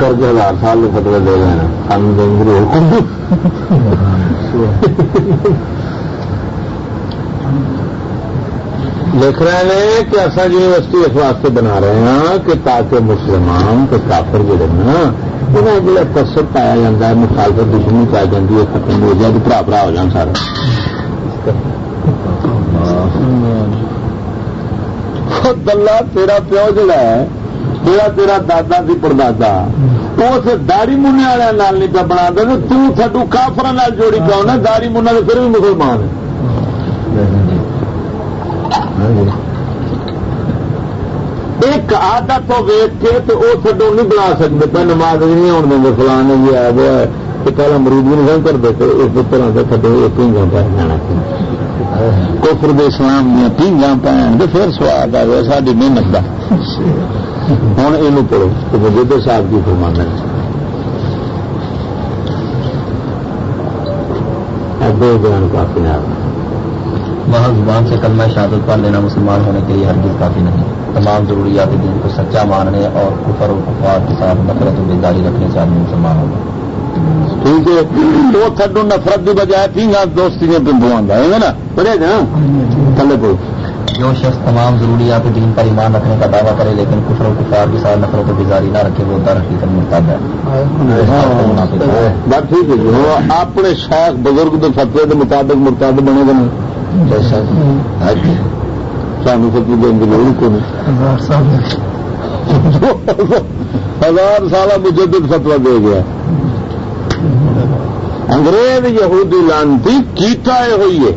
کر کے ہزار سال کے فتوے دے گئے سان لکھ رہے ہیں کہ ایسا جی یونیورسٹی اس واسطے بنا رہے ہیں کہ تاکہ مسلمان کے کافر جڑے نا انہیں جڑا کسر پایا جاتا ہے، مخالفت دشمنی پائی جاتی ہے ختم ہو جائے برا برا ہو جان سارا دلہ تیرا پیو جڑا ہے تیرا تیرا دادا سی پردادا۔ اس داڑی منہ والے نہیں پہ بنا دے تڈو کافر جوڑی پاؤ نا داڑی منہ تو پھر بھی مسلمان ایک آدت تو ویچ کے تو وہ تھڈو نہیں بنا سکتے پہ نماز نہیں آن دیں فلان جی آ گیا پہلے مرید بھی نہیں کر دیتے اس طرح سے تھڈو ایک ہی جانا کفر دے اسلام دیا پیگا پہن تو پھر سواد آ گیا ساری محنت کا ہوں یہ پڑھو تو مجھے صاحب کی فرمانا دو بیان کافی نہ وہاں زبان سے کلمہ شہادت پڑھ لینا مسلمان ہونے کے لیے ہرگز کافی نہیں۔ تمام ضروریات دین کو سچا ماننے اور کفر و کفار کے ساتھ نفرت و بیداری رکھنے سے آدمی مسلمان ہوگا۔ ٹھیک ہے وہ تھڈو نفرت کی بجائے تھی دوستی میں بندو آتا ہے نا؟ پڑھے گا؟ تھلے کو۔ جو شخص تمام ضروریات دین پر ایمان رکھنے کا دعویٰ کرے لیکن کفر و کفار کے ساتھ نفرت و بیزاری نہ رکھے وہ در حقیقت مرتب ہے۔ بات ٹھیک ہے جی۔ اپنے شیخ بزرگ کے فتوے کے مطابق مرتب بنے گا سانو فتوی دن کی ضرور کو ہزار سال۔ مجدد فتوا دے گیا۔ انگریز یہودی لانتی کیتا ہوئی ہے۔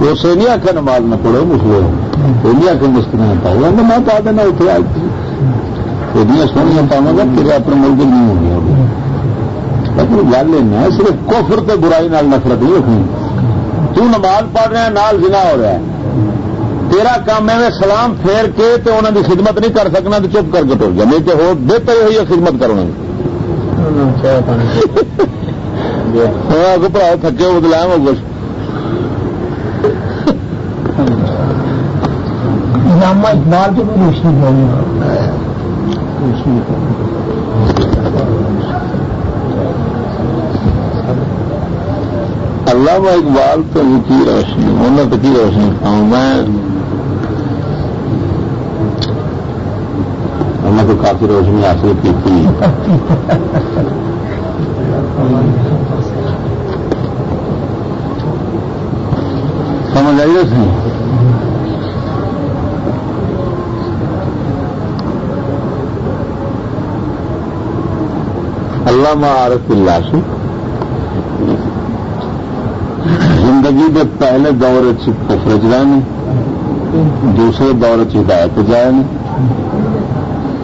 اسے نہیں آخر نماز نہ پڑھو مسلم وہ نہیں آخر مستری پاؤ۔ میں پا دینا اتنے آج۔ ایڈیا سونی پاوا گا تیرے اپنے ملک نہیں ہوں گے۔ لیکن گل یہ صرف کوفر تے برائی نال نفرت نہیں رکھنی۔ تو نماز پڑھ رہا ہے نال جنا ہو رہا ہے تیرا کام ہے سلام پھیر کے تو انہوں کی خدمت نہیں کر سکنا تو چپ کر کے ٹر نہیں تو ہو بہتر ہوئی ہے خدمت کرو پڑھاؤ تھکے وہ دلایا وہ کچھ اقبال کی بھی روشنی علامہ اقبال تو کی روشنی انہوں تو کی روشنی کھاؤں میں انہوں تو کافی روشنی حاصل کی تھی۔ سمجھ آئی اس علامہ عارف اللہ سے۔ زندگی کے پہلے دور کفر چائے دوسرے دور چ ہدایت جائے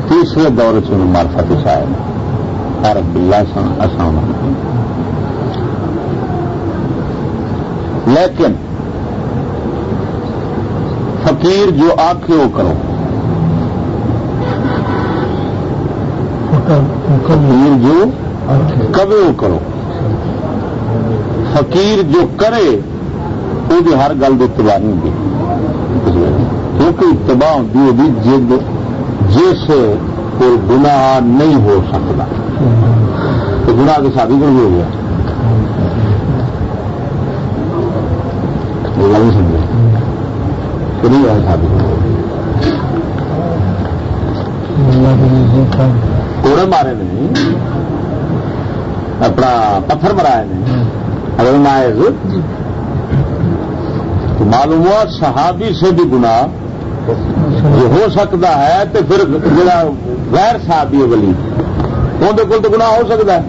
تیسرے دور چ مارفت چائے عرب اللہ آسان لیکن، فقیر جو آخے وہ کرو۔ فقیر جو کبھی وہ کرو۔ فقیر جو کرے وہ ہر گل کی اتباہ نہیں ہوگی کیونکہ اتباہ ہوتی ہے جد، جس کو گناہ نہیں ہو سکتا۔ تو گناہ کی شادی کو ہو گیا؟ نہیں سمجھا کہ نہیں ہے۔ شادی کوڑے مارے نہیں اپنا پتھر مرائے نے۔ اگر مائز تو معلوم ہوا صحابی سے بھی گنا جو ہو سکتا ہے تو پھر جا غیر صحابی ولی اندر کول تو گنا ہو سکتا ہے۔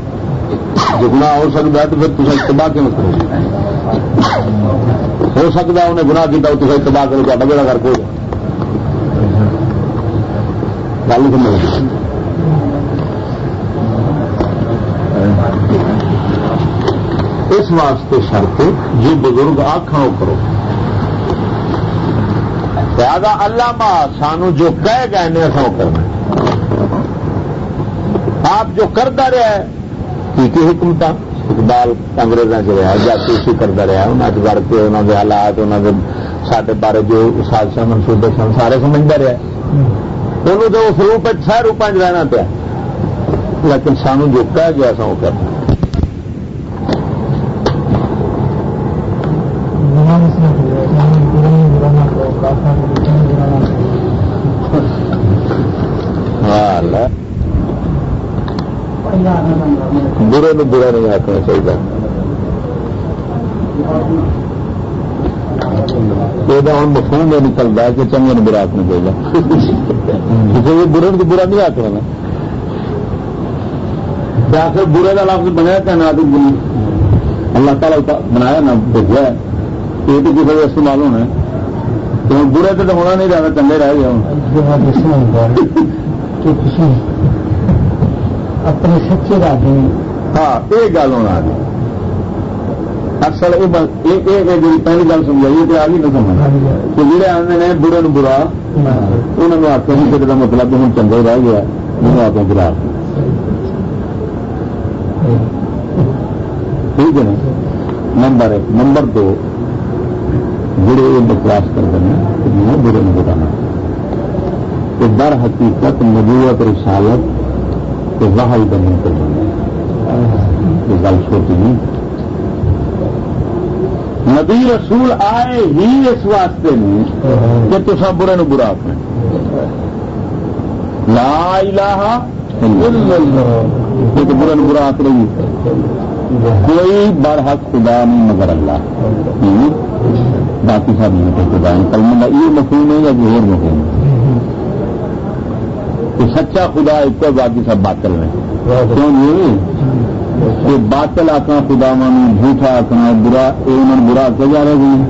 جو گنا ہو سکتا ہے تو پھر تصا اتباہ کیوں کرو؟ ہو سکتا ہے انہیں گنا کیا تو اتباہ کرو تو بیڑا کر کوئی گل سمجھ اس واسطے شرط جو بزرگ آخر کرو زیادہ اللہ سانو جو کہہ گئے نے سو کرنا آپ جو کرتا رہا ہے کی حکمت اقبال انگریزوں سے رہا جاسوسی کرتا رہا انہیں چڑھ کے انہوں کے حالات انہوں کے سارے بارے جو سازشاں منصوبے سن، سارے سمجھتا رہا انہوں تو اس روپ چھ روپا رہنا پیا۔ لیکن سانو جو کہہ گیا سا وہ کرنا برے نو برا نہیں آخنا چاہیے یہ ہوں مفہوم یہ نکلتا ہے کہ چنگے نے برا آخنا چاہیے کسی برے کو برا نہیں آخنا نا۔ آخر برے کا لفظ بنیا کہ نہ اللہ تعالیٰ بنایا نہ بھیجا یہ تو جی کسی کا استعمال ہونا ہے۔ تو برے تو ہونا نہیں رہنا چنگے رہ گیا اپنے سچے راجے ہاں یہ گل ہونا اصل جی پہلی گل سمجھائیے تو آ گئی نہ سمجھ تو جڑے آتے ہیں برے نو برا انہوں نے آخر نہیں کہ مطلب ہوں چنگا رہ گیا انہوں نے آپ برا ٹھیک ہے نا؟ نمبر ایک۔ نمبر دو، جڑے یہ بکواس کرتے ہیں برے نو بتانا کہ در حقیقت نبوت رسالت تو وہاں بننے کو یہ گل چھوٹی نہیں۔ نبی رسول آئے ہی اس واسطے میں کہ تصا برے نو برا اپنے لا الہ ایک برے نو برا آخ رہی کوئی برحق خدا نہیں مگر اللہ۔ باقی سب نہیں خدا۔ نہیں کلمہ کا یہ مفہوم ہے یا کوئی اور مفہوم ہے؟ کہ سچا خدا ایک تو باقی سب باطل میں کیوں نہیں؟ کہ باطل آکنا خدا من جھوٹا آکنا برا یہ برا آ جا رہے گی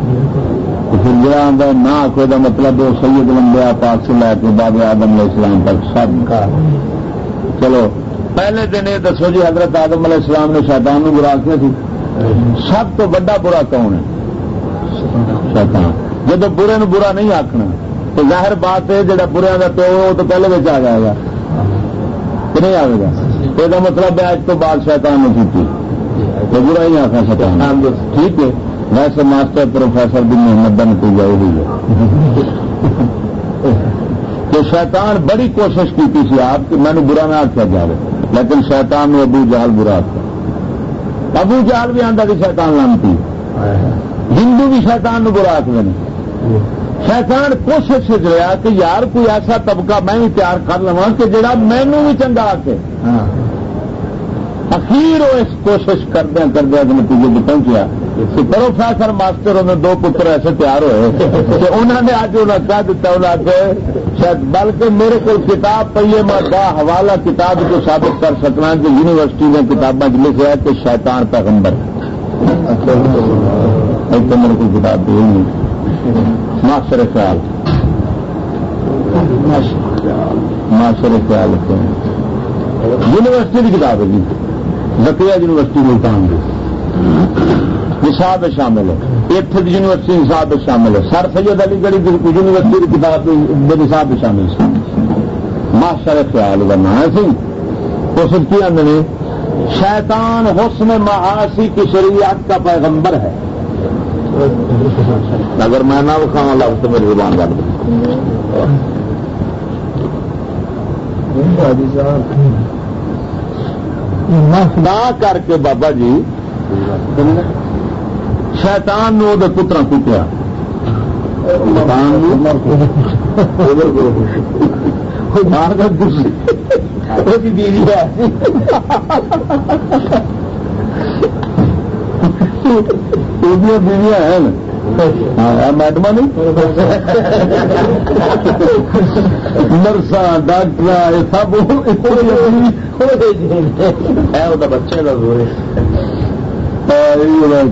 پھر جڑا آتا نہ آخو کا مطلب وہ سید لمبیا پاک سے لے کے باب آدم علیہ السلام تک سب۔ کا چلو، پہلے دن یہ دسو جی حضرت آدم علیہ السلام نے شیطان نو برا کیا تھی سب تو بڑا برا کون ہے؟ شیطان۔ جب برے نو برا نہیں آخنا تو ظاہر بات ہے جہاں بریا کا پیو وہ تو پہلے بچ آ جائے گا، کہ نہیں آئے گا؟ یہ مطلب ہے اج تو بعد شیطان نے کی تو برا ہی آخر شیطان ٹھیک ہے ویسے ماسٹر پروفیسر بھی محمد کا نتیجہ وہی ہے تو شیطان بڑی کوشش کی تھی آپ کہ میں نے برا نہ آخیا جائے لیکن شیطان نے ابو جہل برا آخر ابو جہل بھی آتا کہ شیطان لانتی ہندو بھی شیطان نو برا آخر شیطان کوشش رہا کہ یار کوئی ایسا طبقہ میں بھی تیار کر لوا کہ جڑا مینو بھی چنگا کے اخیر وہ اس کوشش کردیا کردیا نتیجے پہ پہنچیا پروفیسر ماسٹر انہوں دو پتر ایسے تیار ہوئے کہ انہوں نے اج انہیں کہہ دیتا انہوں نے شاید بلکہ میرے کو کتاب پہ میں با حوالہ کتاب کو ثابت کر سکنا کہ یونیورسٹی نے کتابیں لکھا ہے کہ شیطان پیغمبر۔ میرے کو کتاب دی معاشر خیال. معاشر خیال یونیورسٹی کی کتاب ہے جی. زکیا یونیورسٹی ملتان کی نصاب شامل ہے. ایتھ یونیورسٹی نصاب شامل ہے. سر سید علی گڑھی یونیورسٹی کی کتاب نصاب شامل ہے. معاشر خیال کا نام ہے سی اس کی اندر شیطان حسن معاشی کی شریعت کا پیغمبر ہے. اگر میں نہ وکھاوا لفظ تو میری زبان کر نہ کر کے بابا جی شیطان نو دے پترا کٹیا بیوی ہے۔ بیویاں ہیں میڈم نرسا ڈاکٹر سب بچے کا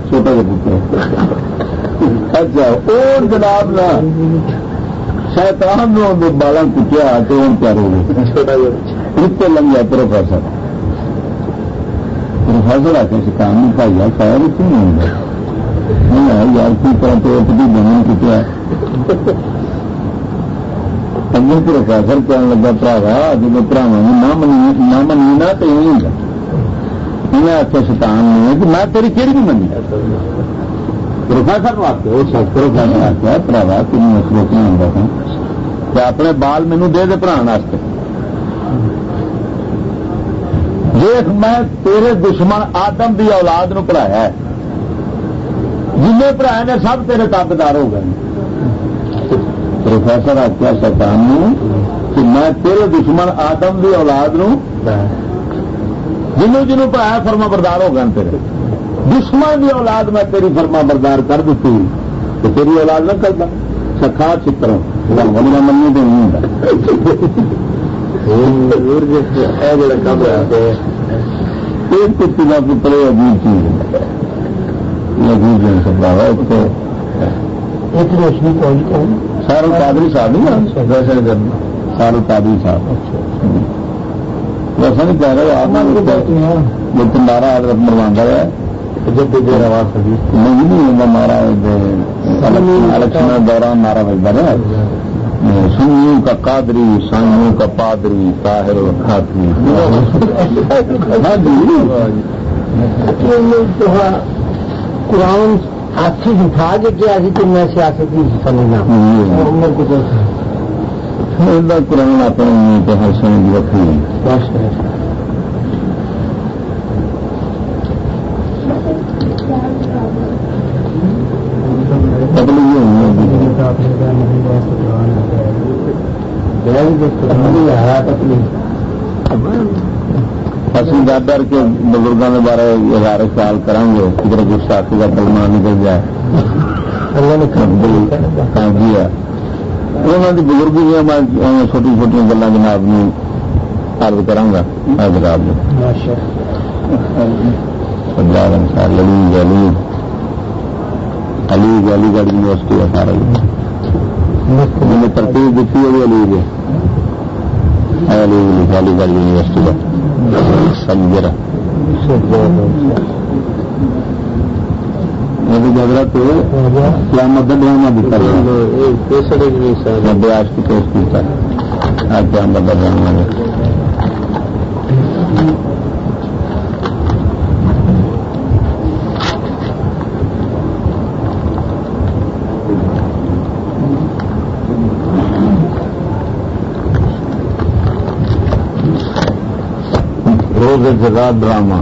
چھوٹا سا پتر اچھا اور جناب نا شیطان نے بالا کٹیا تو ہوں کیا ہو گئے؟ چھوٹا لگ گیا پروفیسر پروفیسر آ کے شکام پائی شاید کیوں نہیں ہوں یار کی طرح تو بنی کتیا اگے پروفیسر کہنے لگا، پراوا جب پراوا نہ منی، نہ تو ہی ہوگا میں آخیا شیطان نے کہ میں تیری کہڑی بھی منی؟ پروفیسر آخر وہ سب پروفیسر آخیا پراوا تین اس نہیں آتا تھا کہ اپنے بال مینو دے دے پڑھا دیکھ میں تیرے دشمن آدم دی اولاد نو پڑھایا ہے۔ جن پڑھایا نے سب تیرے تابدار ہو گئے۔ پروفیسر آخیا شیطان کہ میں تیرے دشمن آدم دی اولاد نو جنوں جنوں پڑھایا فرما بردار ہو گئے تیرے۔ دشمن دی اولاد میں تیری فرما بردار کر دیتی۔ تو تیری اولاد نہ کرتا سکھا چتروں منی تو نہیں کتی کا پتر عجیب چیز عجیب سب ایک روشنی کون سارا پادری صاحب نہیں سارا پادری صاحب۔ ویسا نہیں کہہ رہے آپ جو تمہارا حضرت مروانا ہے۔ نہیں نہیں الیکشن دوران مارا بجتا ہے سنگیوں کا قادری سائیوں کا پادری طاہر ہاں جی۔ قرآن ہاتھی دکھا کے کیا تو میں سیاست نہیں سمجھنا کو قرآن اپنے ہر سمجھ رکھی اصل ڈر کے بزرگوں کے بارے ہزار سوال کریں گے ادھر گستاخی کا کلمہ نکل جائے جی انہوں کی بزرگ میں چھوٹی چھوٹی گلیں جناب ارد کرا گا جناب پنجاب انسار لڑی علی علی علی گڑھ یونیورسٹی ہے سارا میں ترتیب دیکھی ہوئی علی ہے۔ علی علی گڑھ یونیورسٹی کا سمجھا جگرت کیا مدد ڈرامہ دیتا۔ بیاس کی پیش کیا مدد جگہ ڈرامہ۔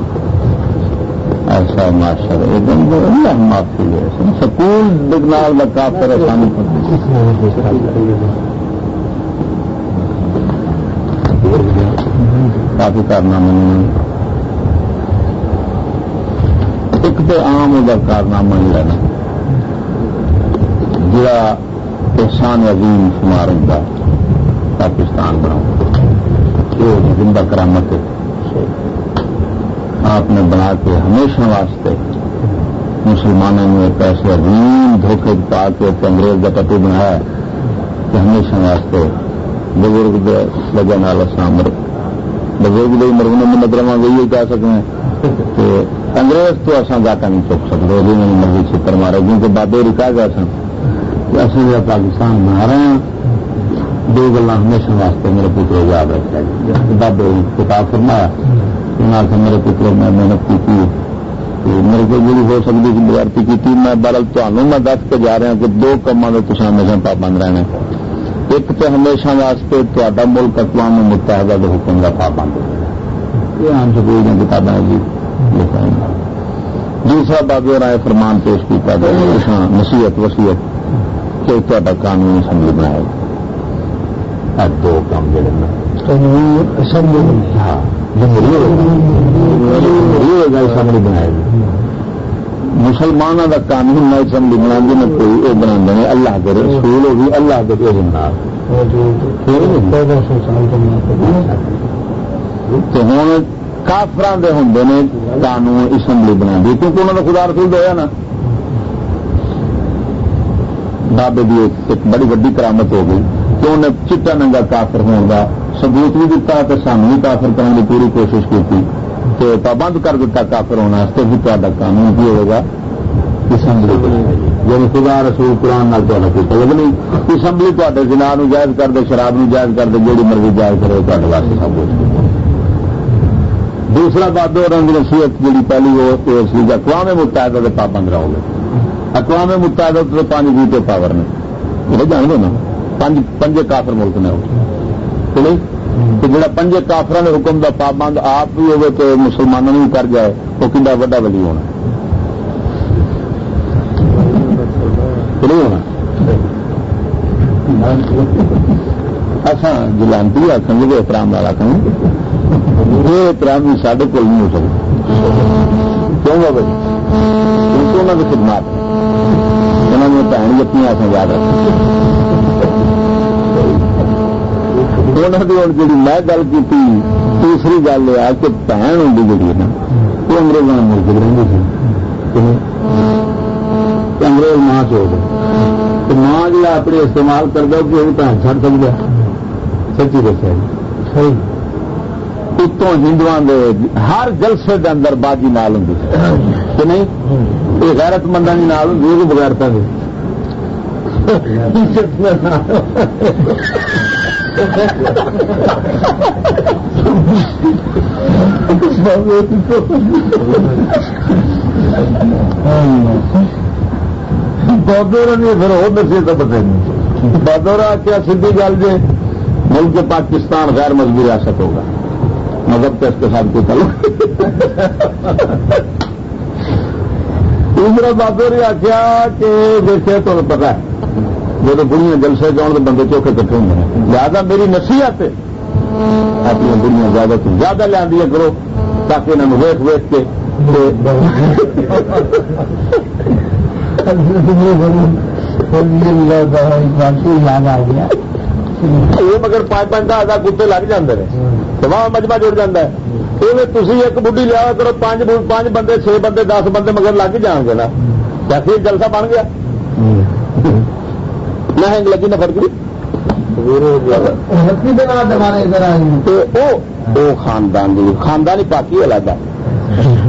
ایسا ماشاء اللہ۔ معافی ہے سکول بگنال کا کافی پریشانی کافی کارنامہ ایک تو عام وہ کارنامہ نہیں لینا۔ جڑا احسان عظیم شمار ہوتا پاکستان بناؤ۔ زندہ کرامت۔ ہے آپ نے بنا کے ہمیشہ واسطے مسلمانوں نے ایسے عظیم دھوکے پا کے انگریز کا پٹو بنایا کہ ہمیشہ واسطے بزرگ وجہ نال سامر بزرگ دے مرغوں میں نظر میں گئی کہہ سکیں کہ انگریز تو اصا جاتا نہیں چک سکتے، وہ میری مرضی چھتر مارے، کیونکہ بابے رکا گیا سن۔ کہ اصل جو پاکستان بنا رہے ہیں، دو گلا ہمیشہ واسطے میرے پتر یاد رکھا بابے کتاب فرمایا سے میرے پتر میں محنت کی میرے کو جی ہو سکتی کہ بغیرتی کی میں برل تمہوں میں دس کے جا رہا کہ دو کاموں میں تو ہمیشہ پابند رہنا ایک تو ہمیشہ واسطے تا ملک اقوام متحدہ کے حکم کا پابند۔ یہ عام سکول کی کتابیں جی دوسرا بابے رائے فرمان پیش کیا گیا نصیحت وسیعت کہ تا قانون اسمبلی بنایا دو کام جڑے ہاں اسمبلی بنائے گی مسلمانوں کا قانون نہ اسمبلی بنا دی نہ کوئی وہ بنا دیں اللہ کے رسول ہوگی اللہ کے تو ہوں کافران دے ہوں نے قانون اسمبلی بنا دی، کیونکہ انہوں نے خدا رسول دیا نا۔ بابے کی ایک بڑی ویڈی کرامت ہو گئی کہ انہیں چٹا ننگا کافر ہونے کا سبوت بھی دتا تو سانو بھی کافر کرنے کی پوری کوشش کی تو پابند کر دیتا کافر ہونا ہونے بھی تا قانون کی ہوگا اسمبلی یعنی جب خدا رسول قرآن نال تو نہیں۔ اسمبلی تے جنا جائز کر دے، شراب نو جائز کر دے، جیڑی مرضی جائز کرے تے واسطے سب کچھ۔ دوسرا بات اور نصیحت جی پہلی وہ سی اقوام متحدہ کے پابند رہو گے اقوام متحدہ تو پانچ ویٹو پاور نے یہ جان دو نا پنجے کافر ملک نے جڑا پنجے کافر کے حکم کا پابند آپ بھی ہوگی تو مسلمانوں بھی کر جائے وہ کھا وا ولی ہونا۔ ہونا؟ اچھا جلانتی آخر گے احترام والا آخر یہ احترام بھی سارے کول نہیں ہو سکتا۔ کیوں گا بھائی کیونکہ انہوں کی خدمات انہوں نے بھن جتنی آسان یاد رکھ انہوں نے ہوں جی میں گل کی تیسری گل یہ کہ بھن ہوں جی نا وہ انگریزوں نے ملک رہی سی۔ انگریز ماں چو گئے۔ ماں جا اپنے استعمال کر دو کہ وہ بھن چڑ سکتا سچی دسیا جی۔ اتوں ہندو ہر جلسے کے اندر بازی نال ہوں کہ نہیں؟ یہ غیرت مندوں کی نال ہوں بغیرتا بہادر نے پھر وہ دسے تو پتہ نہیں۔ بہادر آخیا سی گل جی ملک پاکستان غیر مذہبی ریاست ہوگا۔ مذہب کا اس کے ساتھ کوئی تعلق دوسرا بہادر نے آخیا کہ دیکھے تو پتا ہے جب بڑھیا جلسے جاؤ تو بندے چوکھے کٹھے ہوں گے لہٰذا میری نصیحت ہے، اپنی بڑھیا زیادہ تو زیادہ لیا کرو تاکہ انہوں ویٹ ویٹ کے یاد آ گیا یہ مگر پانچ پانچ دس ہزار کتے لگ جاتے ہیں وہاں مجمع جڑ جا ہے۔ تھی ایک بڑھی لیا کرو، پانچ پانچ بندے، چھ بندے، دس بندے مگر لگ جان گے نا۔ کیسے جلسہ بن گیا۔ نہ ہنگ لگی نہ فرق خاندان خاندانی پاکی الگ ہے۔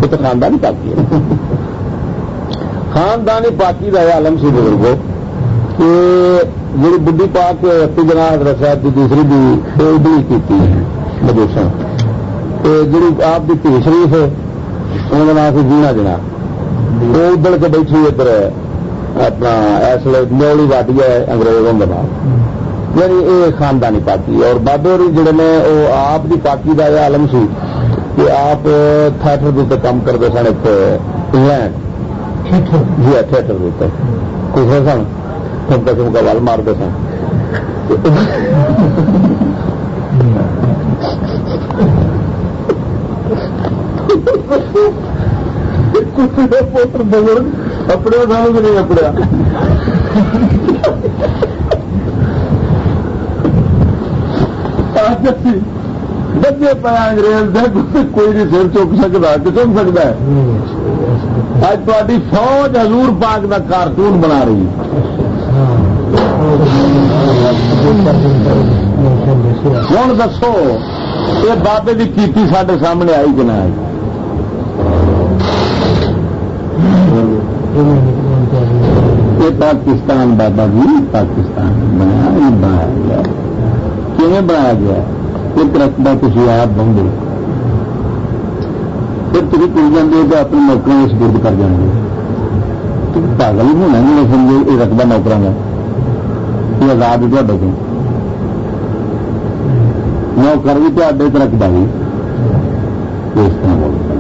تو خاندانی پاکی ہے۔ خاندانی پاکی کا عالم سی بزرگو کہ جی بڑھی پاک اپنی جنا حضرت صاحب کی دوسری بھی کی مجوسا جی آپ کی تھی شریف انہوں کا نام سی جینا جنا۔ وہ ادھر کے بیٹھی ادھر اپنا اس لیے نیولی واٹی ہے انگریزوں کے نام یعنی یہ خاندانی پاکی اور بابے ہوئی جڑے نے وہ آپ کی پاکی کا یہ عالم سی کہ آپ تھیٹر کے کام کرتے سن اتنے انگلینڈ جی تھیٹر کے کچھ سن قسم کا ول مارتے سن بزرگ اپنے سمجھ نہیں اپڑیا بچے پایا انگریز کوئی نہیں سر چک سکتا کہ چک سکتا ہے اج تاری فوج حضور پاک کا کارٹون بنا رہی ہوں دسو یہ بابے کی کیتی سارے سامنے آئی کہ نہ آئی یہ پاکستان بابا جی پاکستان بنایا بنایا گیا۔ کیون بنایا گیا؟ ایک رقبہ کسی آپ بن گئے پھر تھی کل جانے تو اپنے نوکروں اس گرد کر جائیں گے پاگل ہونا نہیں سمجھے یہ رقبہ نوکروں کا یہ آزاد ہی تو نوکر بھی تو رقبہ بھی اس طرح بولتا۔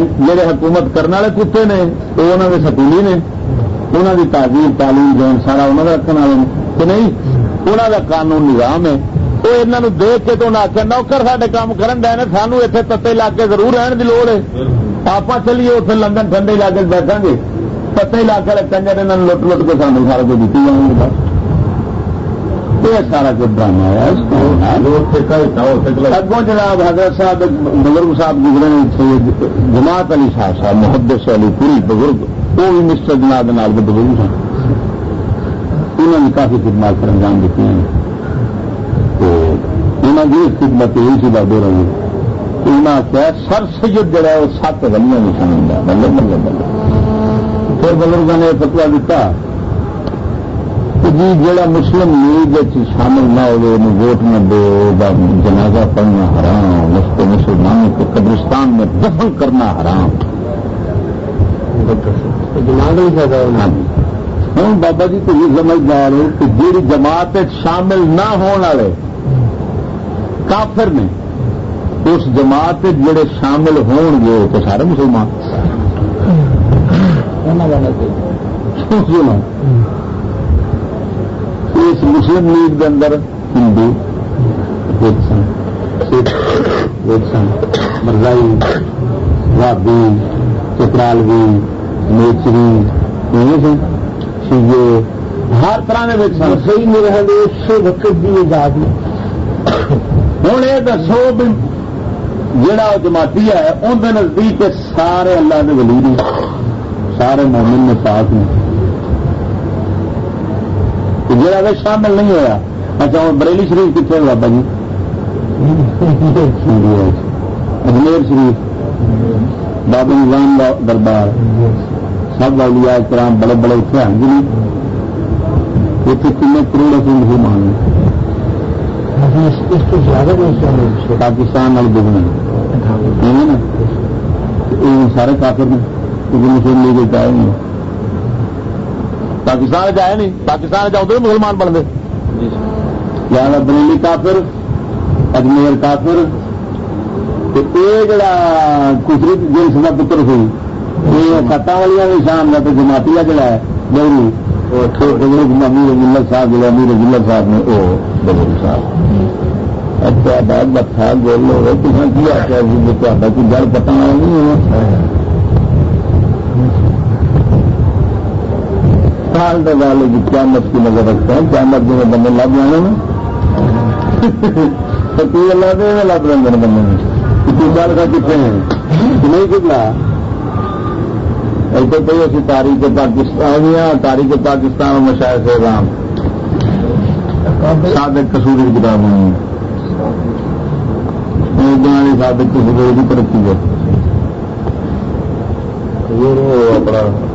جہے حکومت کرنے والے کتے نے وہ انہوں کے سکولی نے۔ انہوں کی تعلیم تعلیم جان سارا انہوں کا رکھنے والے کہ نہیں؟ انہوں کا قانون نظام ہے۔ وہ یہاں دیکھ کے تو آخر نوکر سارے کام کرن دے سانو اتنے تتے علاقے ضرور رہن کی لوڑ ہے۔ آپ چلیے اتنے لندن ٹھنڈے علاقے بیٹھا گے۔ تتے علاقے کنجر یہاں لٹ لٹ کے سانو سارا کچھ دیتی جائیں گے۔ یہ سارا کچھ ڈرامہ ہے اگوں جناب حضرت صاحب بزرگ صاحب گزرے جماعت علی شاہ صاحب محبت علی پوری بزرگ وہ بھی مسٹر جناب کے بزرگ سن انہوں نے کافی خدمات پر انجام دیتی ہیں۔ تو انہوں کی خدمت یہی سی بابے رہی انہوں کیا سر سید جڑا ہے وہ سات گلیاں نہیں سمجھتا مطلب مطلب مطلب پھر بزرگوں نے فتوا دیتا جی جا مسلم لیگ شامل نہ ہو ووٹ نہ دو جنازہ پڑھنا حرام اس کو مسلمانوں کو قبرستان میں دفن کرنا حرام۔ ہاں جی۔ ہوں بابا جی تھی سمجھدار ہو کہ جی جماعت شامل نہ ہونے والے کافر نے اس جماعت جڑے شامل ہون گے تو سارے مسلمان۔ اس مسلم لیگ کے اندر ہندو سن مرزائی بھابی چترالوی نیچری شیے ہر طرح کے صحیح نہیں رہے اسے وقت کی آزادی ہوں یہ دسو بھی جڑا جماعتی ہے اندر نزدیک سارے اللہ کے ولی نے سارے مومن نے پاک نے۔ جڑا بھی شامل نہیں ہوا اچھا ہوں بریلی شریف کتنے بابا جی؟ اجمیر شریف بابا نظام دربار سب اولیاء کرام بڑے بڑے اتنے ہیں جی اتنے کن کروڑ اصل مسلمان پاکستان والے دگنے سارے کافر نے کیونکہ مسلم لیگ آئے نہیں پاکستان چ آئے نہیں، پاکستان چاہتے مسلمان بنتے یا بریلی کافر اجمیر کافر یہ جڑا کسری جنس کا پتر سی یہ کتا والی نشان کا تو جماعتی جڑا ہے گوری امیر ملت صاحب جڑا امیر ملت صاحب نے وہ بزرگ صاحب۔ اچھا بات بتا بول لو تمہیں کی جی تا کوئی گل پتا نہیں ہونا۔ سال کے والے کی قیامت کی نظر رکھتے ہیں، قیامت جو بندے لگ جانے تو اللہ دے لگ رہے ہیں بندے گل کا کتنے ہیں؟ نہیں کتنا؟ ایسے تو اسی تاریخ پاکستان یا تاریخ پاکستان میں شاید سے رام سابق کسور کی کتاب ہوئی نہیں سابق کسور کی ترقی ہے۔ اپنا۔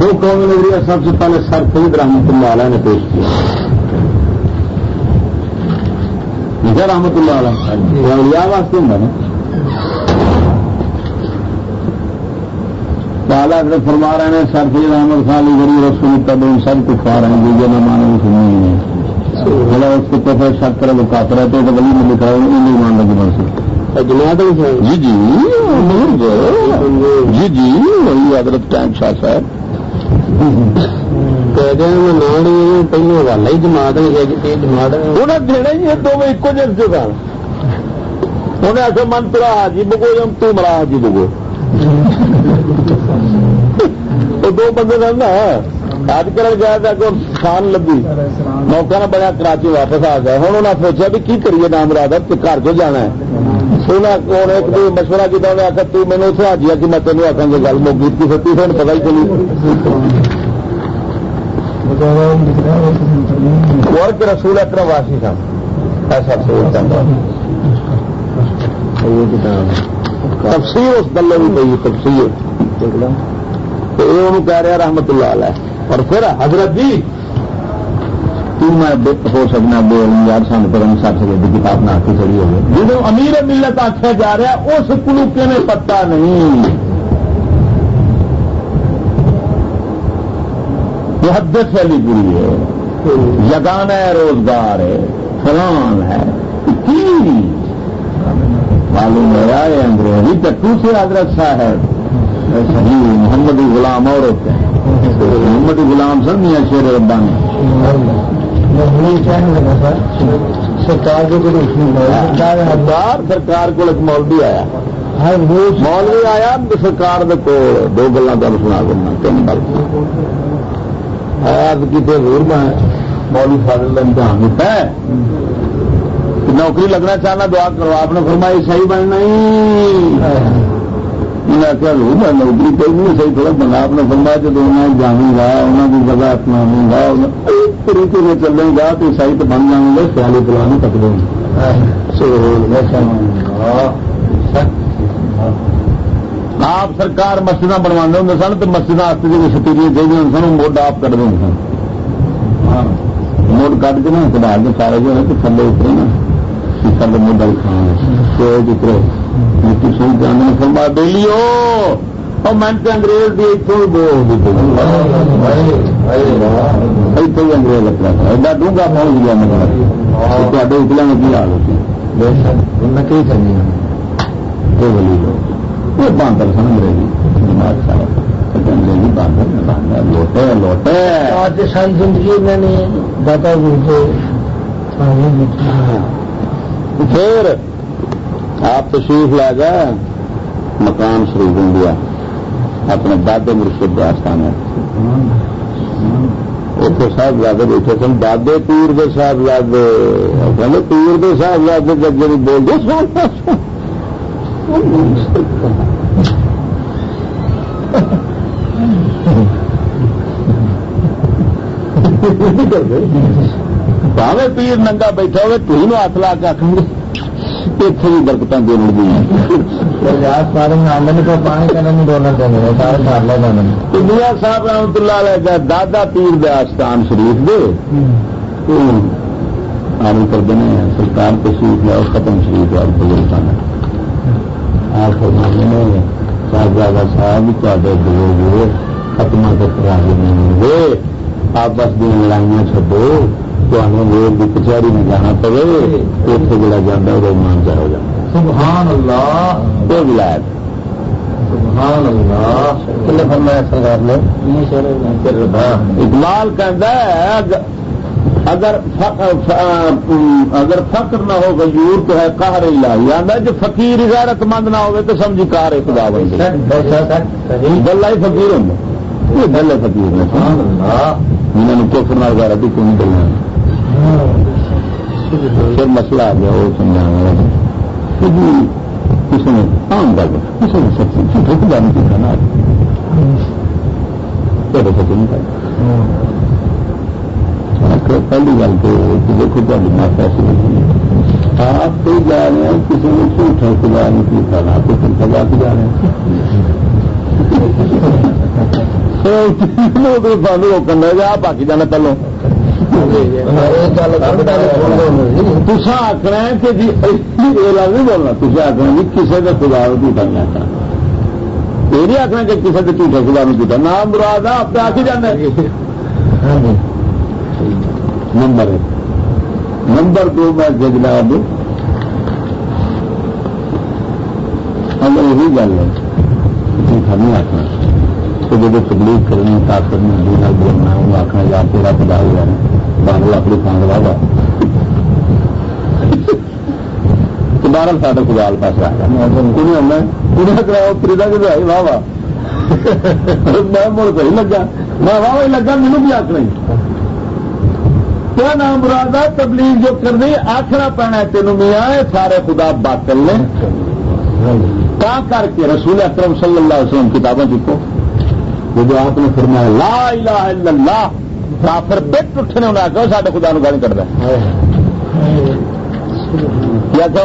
دو قوم نظریہ سب سے پہلے سر سید رحمت اللہ علیہ نے پیش کیا۔ جی، رحمت اللہ علیہ۔ اولیاء واسطے ہوں نا۔ بالا اگر فرما رہے ہیں، سر سید احمد خان غریب رسول تب ان سب کو کھا رہے ہیں جو نہ مانے سنی ہے اس کے تو شک وہ کافر ہے تو ولی میں لکھا ہے نہیں مان لگی بن سکتے جی جی جی جی وہی حضرت شاہ صاحب۔ پہلے والا ہی جماعت جماعت انہیں دینا ہی ہے دونوں ایک جس جو گا انہیں ایسے من ترا حاجی بگو یا تو مرا حاجی بگو۔ دو بندے رہنا اج کل گیا تھا خان لگی موقع نہ بڑا کراچی واپس آ گیا۔ ہوں انہیں سوچا بھی کی کریے نام رات گھر جو جانا ہے۔ انہیں ایک دو مشورہ کیا انہیں آخر تو مینو اتنے حاجی کہ میں تینوں آخا گی گل موگی کی سچی سن پتا ہی چلی۔ اور کہ رسول اکرم واسی تھا۔ ایسا تفصیل اس بلے بھی پی تفصیل۔ تو یہ کہہ رہا رحمت اللہ علیہ۔ اور پھر حضرت جی تو میں ہو سکنا بے یار سان پر سات سو کتاب نہ آتی چڑی ہوگی جب امیر ملت آخیا جا رہا اس کلوکے نے پتا نہیں محدت والی پوری ہے یگان ہے روزگار ہے فلان ہے معلوم ہوا ہے انگریزی چٹو سے حضرت صاحب جی محمد غلام اور ہوتے ہیں محمد غلام سر میاں شیر ربانی سرکار سرکار کو ایک مولوی آیا۔ مولوی آیا سرکار دو گلا تمہیں سنا دینا، تین بل آج کی ضرور میں مولوی فاضل کا امتحان ہوتا ہے۔ نوکری لگنا چاہنا، دعا کرو، آپ نے فرمائی، صحیح بننا ہی میں کیا لوں میں نوکری کوئی نہیں صحیح تھوڑا بنا آپ نے فرمایا جب انہیں جانوں گا انہوں کی جگہ اپناؤں گا طریقے سے چلیں گا تو صحیح تو بن جاؤں گا سیالی پلانے تک دوں آپ سرکار مسجد بنوا ہوں سن تو مسجد جی سٹیری چاہیے سن موڈ آپ کٹ دیں سن۔ موڈ کٹ کے نا کٹا کے سارے جو ہے تو تھلے اترے نا سر موڈا کھانا۔ اترے تھی جانے فرما دے لیو اور میں انگریز کی اتوں بول اتوں ہی انگریز لگتا تھا۔ ایڈا ڈونگا پہنچ گیا مگر تے اکلا میں کی حال ہوتی؟ میں کئی کرنی وہ بلی لوگ یہ باندر سن انگریزی۔ دماغ سارا انگریزی باندر باندر لوٹے لوٹے۔ آج ساری زندگی میں نے دادا پھر آپ تشریف لا گئے مکان شریف انڈیا اپنے دادے مرشد آستان اتنے صاحب بیٹھے سن، دادے پیر دے صاحب کہ پیر دے صاحب زیادہ جب جی بول دے پاوے پیر ننگا بیٹھا ہوئے تھی نو ہاتھ لا کے چاہیے سارے سال لے جانے انڈیا صاحب رحمت اللہ علیہ دادا پیر دے آستان شریف دے آم کر دینے ہیں سرکار تشریف لیا ختم شریف اور بزرگان آپ فرمانے صاحبزادہ صاحب تے بزرگ ختم کے خراب نہیں ہوں گے آپ بس دن چڈو ویل کی کچہری میں جانا پڑے اتنے جڑا جانا وہ مان جا ہو جاتا سبحان اللہ۔ وہ ولایت سبحان اللہ۔ کتنے فرمایا سرکار نے اقبال کہتا ہے اگر اگر فقر نہ ہو غیور تو ہے قہر الہی آندا جو فقیر غیرت مند نہ ہوئے تو سمجھی کار ہے خدا بن گلا ہی فقیر ہوں۔ یہ گل فقیر نے انہوں نے کفر نہ غیرت ہی کیوں نہیں پھر مسئلہ آ گیا وہ سمجھا جی کسی نے عام گل کسی نے سچی جھوٹے کو جانے کی کھانا سچی نہیں کر پہلی گل تو دیکھو تاری ماں پیسے آپ کوئی جا رہے ہیں، کسی نے جھوٹا خدا نہیں کی کھانا تو پھر سزا کے جا رہے ہیں۔ سانو روکن لے جا باقی جانا پہلو۔ تسا آخنا کہ جی یہ لفظ نہیں بولنا تسا آخنا جی کسی کے خدا کو جھوٹا نہیں آتا یہ نہیں آخنا کہ کسی کے جھوٹے خدا میں جھوٹا۔ نام مراد آپ آ کے جانا نمبر نمبر دو میں ججلاب اگر یہی گل ہے۔ جھوٹا نہیں آخنا تو جب تبلیغ کرنی طاقت میں دوسرا بولنا وہ آخنا یا تیرا خدا ہوا ہے بانگ اپنی کھان بارہ ساڈا خدال پاس کرایا پریدا کے آئی واہ واہ۔ میں مڑ لگا۔ میں واہ واہ لگا مینو بھی آخنا کیا نام مراد تبلیغ جو کرنی آخنا پینا تینوں میاں سارے خدا باطل نے۔ کا کر کے رسول اکرم صلی اللہ علیہ وسلم کتابیں چکو جب آپ نے فرمایا لا الہ الا اللہ کافر بٹ اٹھنے انہیں آخر سارے خدا نو گالی کرتا کیا کہ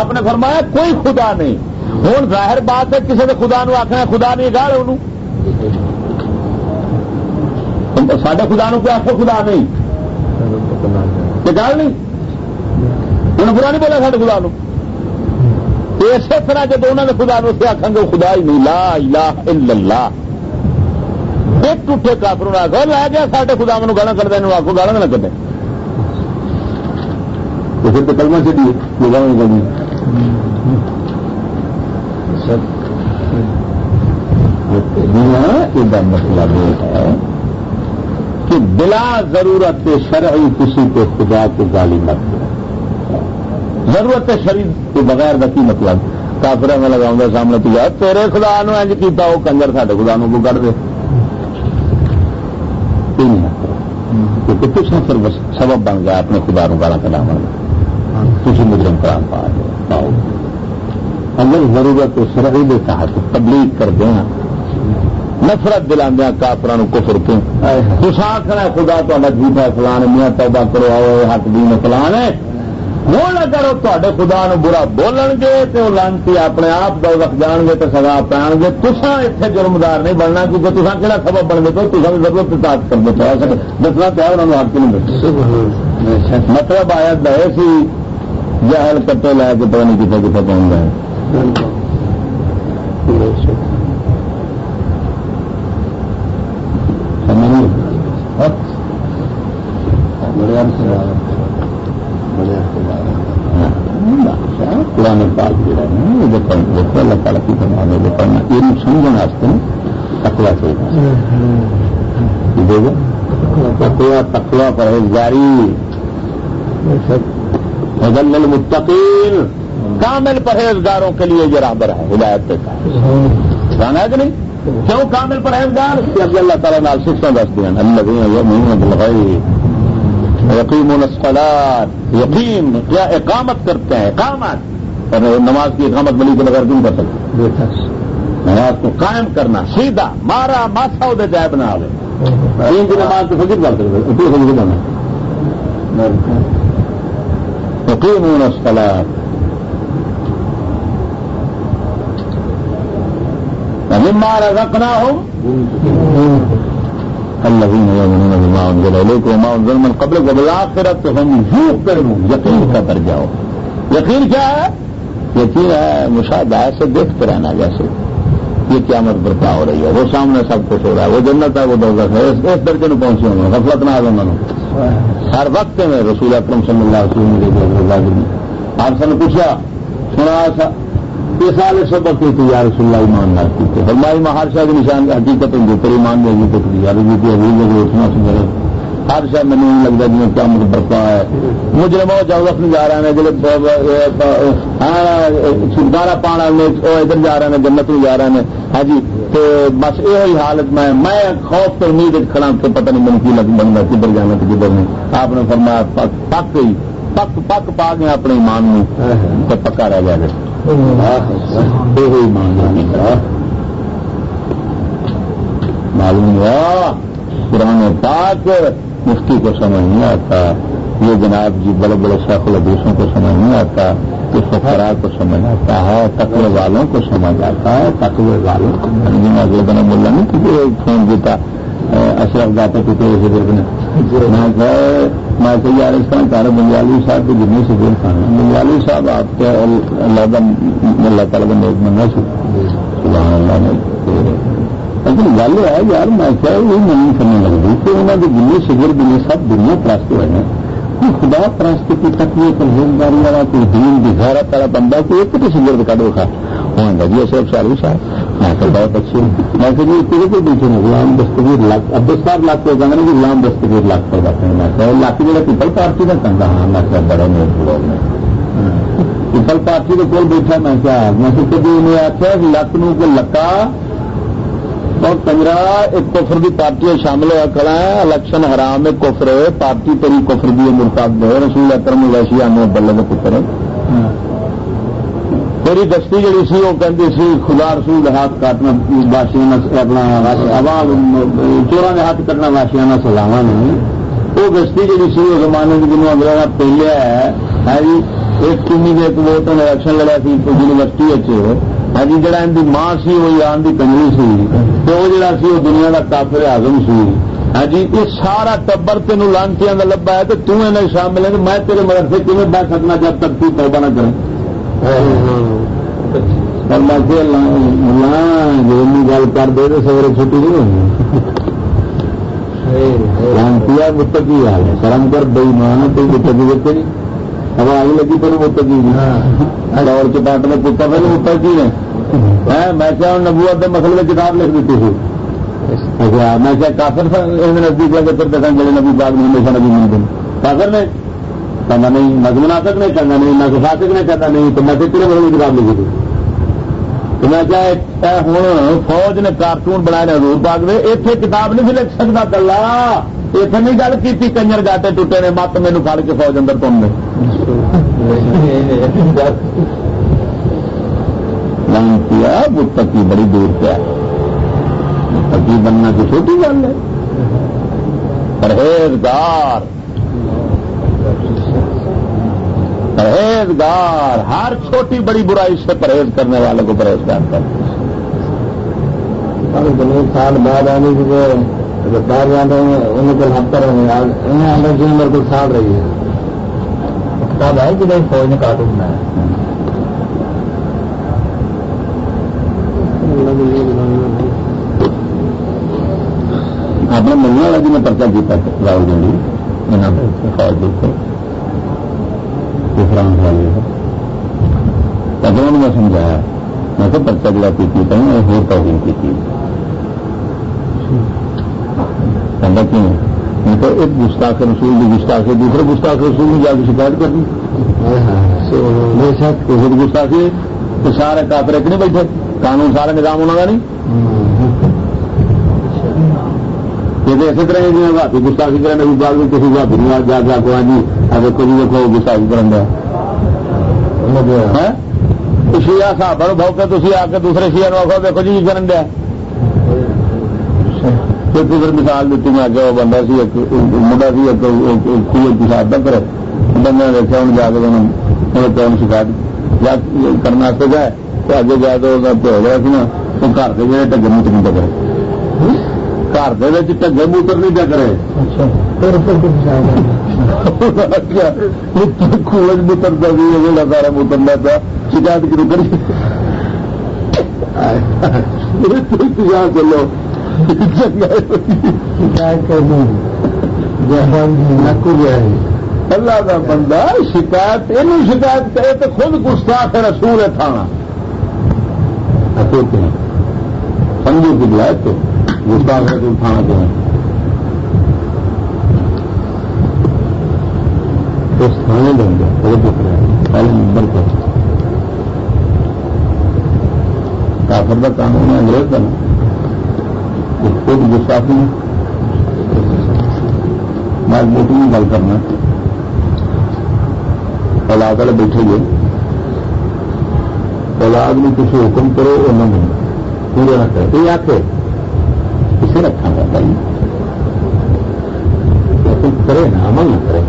آپ نے فرمایا کوئی خدا نہیں۔ ہوں ظاہر بات ہے کسی نے خدا نو آخنا خدا نہیں گال ان سڈے خدا نو کوئی آخر خدا نہیں؟ گل نہیں۔ انہیں برا نہیں بولا سارے خدا نو۔ اسی طرح جب انہوں نے خدا نو سے آخان گے خدا ہی نہیں لا الہ الا اللہ۔ ایک ٹوٹے کافر آخو لے گیا سارے خدا من گالا کرتے ہیں آخو گالا نہ کرتے تو پھر تو کلمہ چڑی گالا نہیں کرنی مطلب یہ ہے کہ بلا ضرورت شرعی کسی کو خدا کو گالی مت دے۔ ضرورت شریف کے بغیر کا کی مطلب؟ کافر میں لگاؤں گا سامنے تو یار تیرے خدا نو کیا وہ کنجر سارے خدا نو کو کٹ دے۔ کیونکہ کچھ نہ پھر سبب بن گیا اپنے خدا نو گالا کلا کسی مجرم کرام پاؤ۔ اگر ضرورت شرعی دے تحت تبلیغ کر دیا نفرت دلا دیا کافران کفر کیوں؟ کسا آخر خدا تا جھوٹا فلان میاں توبہ کرو آؤ حق دی فلان ہے ہوں اگر وہ تے خدا نو برا بولن گے تو وہ لانتی اپنے آپ دو رکھ جان گے تو سزا پان گے تسا اتنے جرمدار نہیں بننا کیونکہ تصا کہڑا سبب بن گے تو تصا بھی ضرورت تاج کرنا چاہ دسنا پیا انہوں نے حق نہیں مطلب آیا دے سی جہل کٹے لا کے پتا نہیں کتنے کتنے پہنچ گئے پرہیزگاری۔ مدن المتقین کامل پرہیزگاروں کے لیے یہ رابر ہے ہدایت دیتا ہے کہ نہیں؟ کیوں کامل پرہیزگار؟ اب اللہ تعالیٰ نے سکھا دس دیا اللہ یقین الصلاط یقین کیا اقامت کرتے ہیں اقامت۔ اور نماز کی اقامت بلی کے بغیر کیوں کر سکتے نماز کو قائم کرنا سیدھا مارا ماسا ادھر جائے بنا لے تین کی نماز تو فکر کر سکتے فکر کرنا یقین الصلاط مارا رکھنا ہو الذين يؤمنون بما انزل اليك وما انزل من قبلك وبالاخره هم يوقنون، یقین کا درجہ ہو۔ یقین کیا ہے؟ یقین ہے مشاہدہ سے دیکھتے رہنا جیسے۔ یہ قیامت برپا ہو رہی ہے۔ وہ سامنے سب کچھ ہو رہا ہے۔ وہ جنت ہے، وہ دولت ہے۔ اس درجے میں پہنچے ہوں گے غفلت نہ آ انہوں ہر وقت میں رسول اکرم صلی اللہ علیہ وسلم آپ سے نے پوچھا، سنا سا اس سال سبق کی تھی یار اللہ ایمان نہ کی فرمائی میں ہر شاید نشان حقیقت ہوں گے تیری مان لگی تو یار جی کی ابھی لگے اٹھنا سن ہر شاید میں نہیں لگتا جی کیا مجھے برپا ہے۔ مجھے بہت جاؤ وقت جا رہے ہیں جب چھٹکارا پانا ادھر جا رہے ہیں جنت میں جا رہے ہیں ہاں جی تو بس یہ حالت میں میں خوف تو امید کھڑا تو پتہ نہیں من کی لگ بننا، کدھر جانا تو کدھر نہیں۔ آپ نے فرمایا، پک گئی۔ پک پک پا گیا اپنے ایمان میں۔ تو پکا رہ جائے گیا معلوم ہوا؟ پرانے پاک مفتی کو سمجھ نہیں آتا، یہ جناب جی بڑے بڑے شیخ الحدیثوں کو سمجھ نہیں آتا، یہ فقرا کو سمجھ آتا، ہے، تقوی والوں کو سمجھ آتا، ہے، تقوی والوں کو اگلے بنا ملا نہیں کیونکہ فون دیتا اشرف جاتے کسی ایسے دیر میں میں کہ یار اس طرح کار بنگالی صاحب کے جتنے سے دیر کھانا۔ بنگالی صاحب آپ کے اللہ تعالیٰ کا نیک بننا سبحان اللہ نے لیکن گل ہے یار، میں کیا یہ نہیں کرنے لگ رہی کہ انہوں نے جن شگر بنے سب دنیا پرست ہوئے ہیں۔ کوئی خدا پرست کی تکلیف پرہیزگاری والا، کوئی دین کی غیرت والا بندہ، کوئی ایک تو شگر کا دکھا ہاں جی صاحب شاہرو صاحب، میں تو بہت اچھی میں کہ جی تیرے کو بیچے نا غلام دستگیر لاکھ اب دس بار لاکھ ہو جانا کہ غلام دستگیر لاکھ پہ جاتے ہیں۔ میں کہ لاکھ جگہ پیپل پارٹی کا کہا ہاں میں کیا بڑے میرے لوگ نے پیپل پارٹی کے کول بیٹھا، میں کیا میں سے کبھی انہیں آخیا لک نو لکا اور کنجرا ایک کفر کی پارٹی شامل ہوا کھڑا ہے، الیکشن حرام میں کفر ہے، پارٹی تیری کفر دی مرتاب ہے رسول اکرم ویسی آنے بلے کا پتر میری دستی جڑی سی، وہ کہتی سی، خدا رسول ہاتھ کاٹنا باشیا اپنا چورا نے ہاتھ کٹنا باشیا سلاوا نے۔ وہ گشتی جڑی سی، وہ زمانے کے دنوں اگلا پہلے ہے جی ایک کنی کے ایک ووٹ الیکشن لڑا سی یونیورسٹی ہاں جی جڑا ان کی ماں سی وہ آن کی کنجری سی تو وہ جڑا سی وہ دنیا کا کافر آزم سی۔ ہاں جی یہ سارا ٹبر تین لانچیاں کا لبا ہے تو تم شامل ہے۔ میں تیرے مدد سے کیون بہ سکنا جب تک تو توبہ نہ کریں گل کر دے تو سویرے چھٹی نہیں ہونی لانتی متقی حال ہے شرم کر بئی مان تو متقی دیتے نہیں؟ ہوا آئی لگی تو متقی دور چپاٹ میں پتر پہلے متقی نے میں کیا نبوت کے مسئلے میں کتاب لکھ دیتی تھی؟ اچھا، میں کیا کافر نزدیک لگے پھر دیکھا جڑے نبی باغ میں ہمیشہ نبی ملتے ہیں کافر نے کہنا نہیں مضمون آتک نہیں کرنا نہیں میں فاسق نے کرنا نہیں، تو میں تیرے مسئلے میں کتاب لکھی تھی؟ تو میں کیا ہوں، فوج نے کارٹون بنائے حضور باغ میں اتنے کتاب نہیں لکھ سکتا کلا۔ اتنے نہیں گل کی کنجر گاٹے ٹوٹے نے، مت مینو کھڑ کے فوج اندر تم نے کیا متقی بڑی دور پہ ہے۔ متقی بننا تو چھوٹی گل ہے۔ پرہیزگار۔ پرہیزگار۔ ہر چھوٹی بڑی برائی سے پرہیز کرنے والے کو پرہیزگار کرتے سال بعد آنے کی جو باہر جانے انہیں کو ہفتہ رہے ہیں انہیں ہمیں جن میرے کو سال رہی ہے۔ کتاب ہے جی فوج نے کارٹون بنایا۔ اپنے ملنے والا جی میں پرچا کیا راہل گاندھی۔ فوج دیکھو فرانس والے اگر میں سمجھایا میں تو پرچا جڑا کی میں ہو توہین کی کیوں؟ میں تو ایک گستاخ رسول کی گستاخ دوسرے گستاخ رسول میں جا کے شکایت کرنی گستاخی تو سارے کافر ایک نہیں بیٹھے۔ قانون سارا نظام ہونا نہیں؟ یہ اسی طرح جی بھابی گستاخی کرنے کی بات بھی کسی بھابی نے جا کے آگے جی اگر کوئی دیکھو گستاخی کرن دیا ہاں؟ شیا صاحب بہو کے تھی آ کے دوسرے شیا نو آخو، دیکھو جی کرن دیا پھر مثال دیتی میں آگے وہ بندہ سی، ایک منڈا سی، ایک پیشاب نہ کرے۔ بندے نے دیکھا ہوں جا کے شکایت کرنے گئے۔ تو اگے جا تو ہو گیا سی نا وہ گھر کے جڑے ٹگے موتر نہیں ٹکرے گھر کے ٹگے موتر نہیں ٹکرے خوج موترتا سی سارا موتر لیتا شکایت شروع کری چلو اللہ کا بندہ شکایت یہ شکایت کرے تو خود گستاخ رسول ہے تھانا سمجھو کی بلائے تو گستاخ رسول تھانا جو ہے۔ اس تھانے دیں گے پہلے نمبر پر۔ کافر کا قانون ہے، انگریز کا۔ نا خود گستاخی میں موٹی گل کرنا۔ اولاد والے بیٹھے گئے اولاد میں کسی حکم کرو وہ نہ ملے۔ پورے نہ کرے۔ یہ آخ کسی رکھا گا بھائی۔ حکم کرے نا عمل نہ کرے۔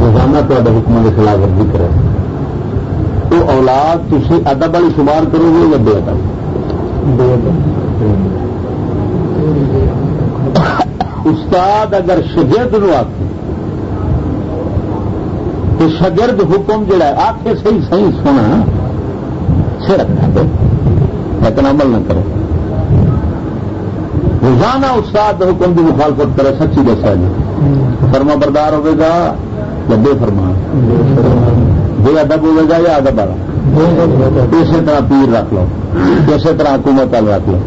روزانہ تو حکم کے خلاف ورزی کرے۔ تو اولاد تھی ادب والی شمار کرو گے یا بے ادب؟ استاد اگر شگرد نو آخ تو شگرد حکم جڑا ہے آخ صحیح صحیح سونا سے رکھنا دو لیکن عمل نہ کرے روزانہ استاد حکم کی مخالفت کرے، سچی دسا جی فرما بردار ہوگا یا بے فرمان بے ادب ہوگا یا ادب والا؟ اسی طرح پیر رکھ لو۔ اسی طرح حکومت وال رکھ لو۔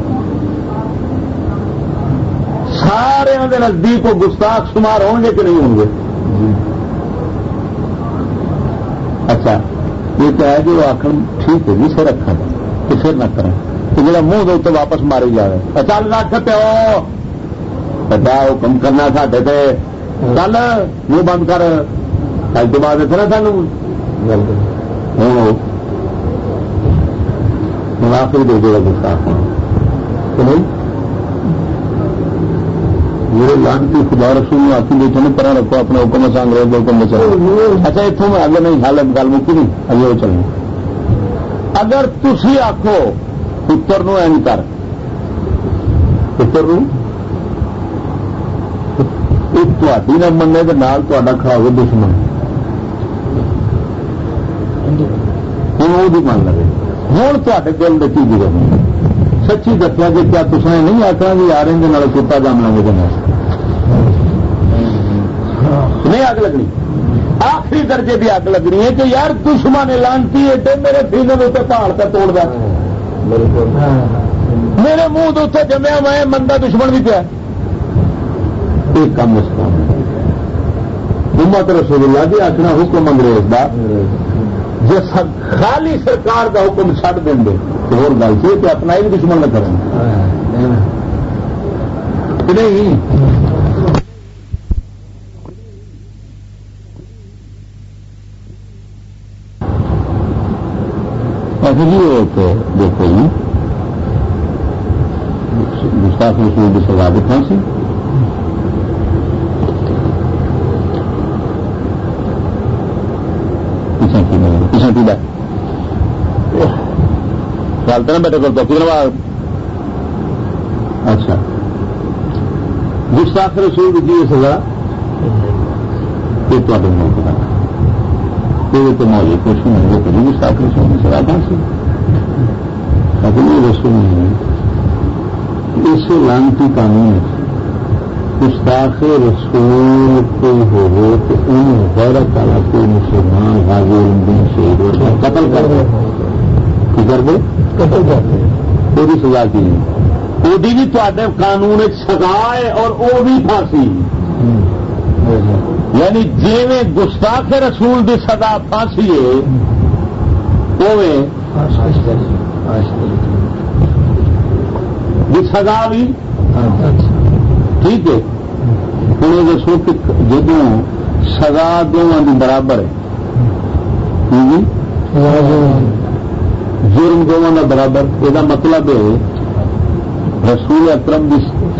سارے نزدیک وہ گستاخ شمار ہو گے کہ نہیں ہوں گے؟ اچھا یہ کیا ہے کہ وہ آخر ٹھیک ہے جی سر رکھا تو پھر نہ کریں۔ تو جا منہ دو تو واپس ماری جائے چل اچھا، رکھ پیو۔ اچھا، بڑا حکم کرنا ساڈے تھے چل، منہ بند کر۔ کل تو بعد اتنا سانو۔ منافع دے دے گا گستاخ نہیں؟ میرے لانتی خدا رسول میں آپ بیٹھے نے پرا رکھو، اپنے حکم سے انگریز کے حکم بچا اچھا اتوں میں اگر نہیں حالت گل مکی نہیں۔ اگے وہ چلنا اگر تھی آخو پتر نو این کر۔ پتر تھی نہ مننے کے نال تا کھا ہو دشمن۔ ہوں، وہ بھی من لگے۔ ہوں تے دل کی گزرنی سچی دسیا کہ کیا تصا نہیں آخنا بھی آ رہے ہیں کتا جام لیں گے نہیں اگ لگنی۔ آخری درجے کی اگ لگنی ہے کہ یار دشمن لانتی ہے میرے سیزن اتنے پہاڑ پہ توڑ دیا۔ میرے منہ اتنے جمیا میں مندا دشمن بھی پیا۔ ایک کام اس کا ہمت رسول اللہ جی آخنا حکم انگریز کا جی خالی سرکار کا حکم چڑھ دیں تو اور گل سی کہ اپنا ہی دشمن نہ کریں۔ نہیں ایسے دیکھو جی گستاخ رسول کی سزا بھی پھانسی پیچھے کی پیچھے کی بات چلتے نا تو کتنے بار اچھا۔ گستاخ رسول کی سزا۔ یہ یہ تو موجود کچھ نہیں ہے کبھی گستاخ رسول میں سراپا سے اگلی رسول نہیں ہے۔ اس لانتی قانون گستاخ رسول کو ہو تو ان غیرت والا کوئی مسلمان غازی الدین شہید ہو قتل کر دے۔ کی کر دے؟ قتل کر دے پوری سزا کی وہ بھی تے قانون سزا ہے اور وہ بھی پھانسی۔ یعنی جی گستاخ رسول دی سزا پھانسی ہے سزا بھی۔ ٹھیک ہے۔ ہوں دسو کہ جب سزا دونوں برابر ہے۔ جرم دونوں کا برابر، یہ مطلب ہے، رسول اکرم دی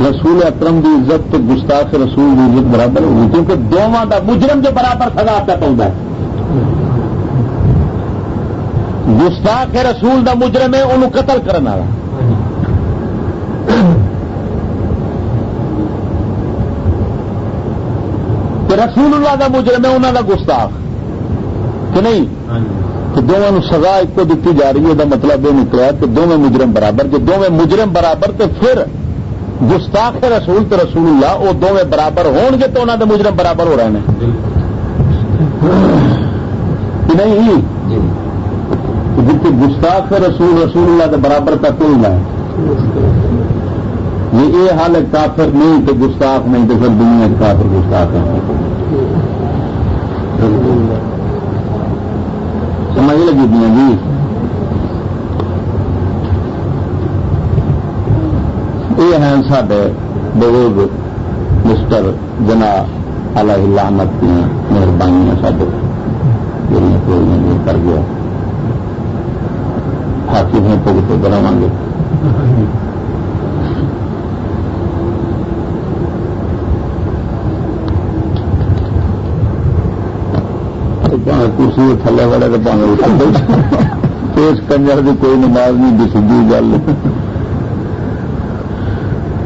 رسول اکرم دی عزت تو گستاخ رسول دی عزت برابر ہوگی، کیونکہ دونوں کا مجرم جو برابر سزا پہ پاؤں گستاخ رسول دا مجرم ہے، انہوں قتل کرنے والا۔ رسول اللہ دا مجرم ہے، انہوں کا گستاخ، کہ نہیں؟ ہاں جی۔ کہ دونوں سزا ایک دیتی جا رہی ہے مطلب یہ نکلا کہ دونوں مجرم برابر جو دونوں مجرم برابر تو پھر گستاخ رسول تو رسول اللہ وہ دونوں برابر ہون گے تو انہوں کے مجرم برابر ہو رہے ہیں نہیں؟ جتنے گستاخ رسول رسول اللہ کے برابر کا کوئی نہ یہ حال ہے کافر نہیں تو گستاخ نہیں تو پھر دنیا کافر گستاخ ہے سمجھ لگی دیا جی؟ یہ ہیں سڈے بزرگ مسٹر جنا علیہ لانت کی مہربانی سڈے جہاں کوئی جی، کر گیا۔ ہاتھی میں پگتے بناو گے کرسی تھلے والے تو پاؤں اس کنجر کی کوئی نماز نہیں بھی گل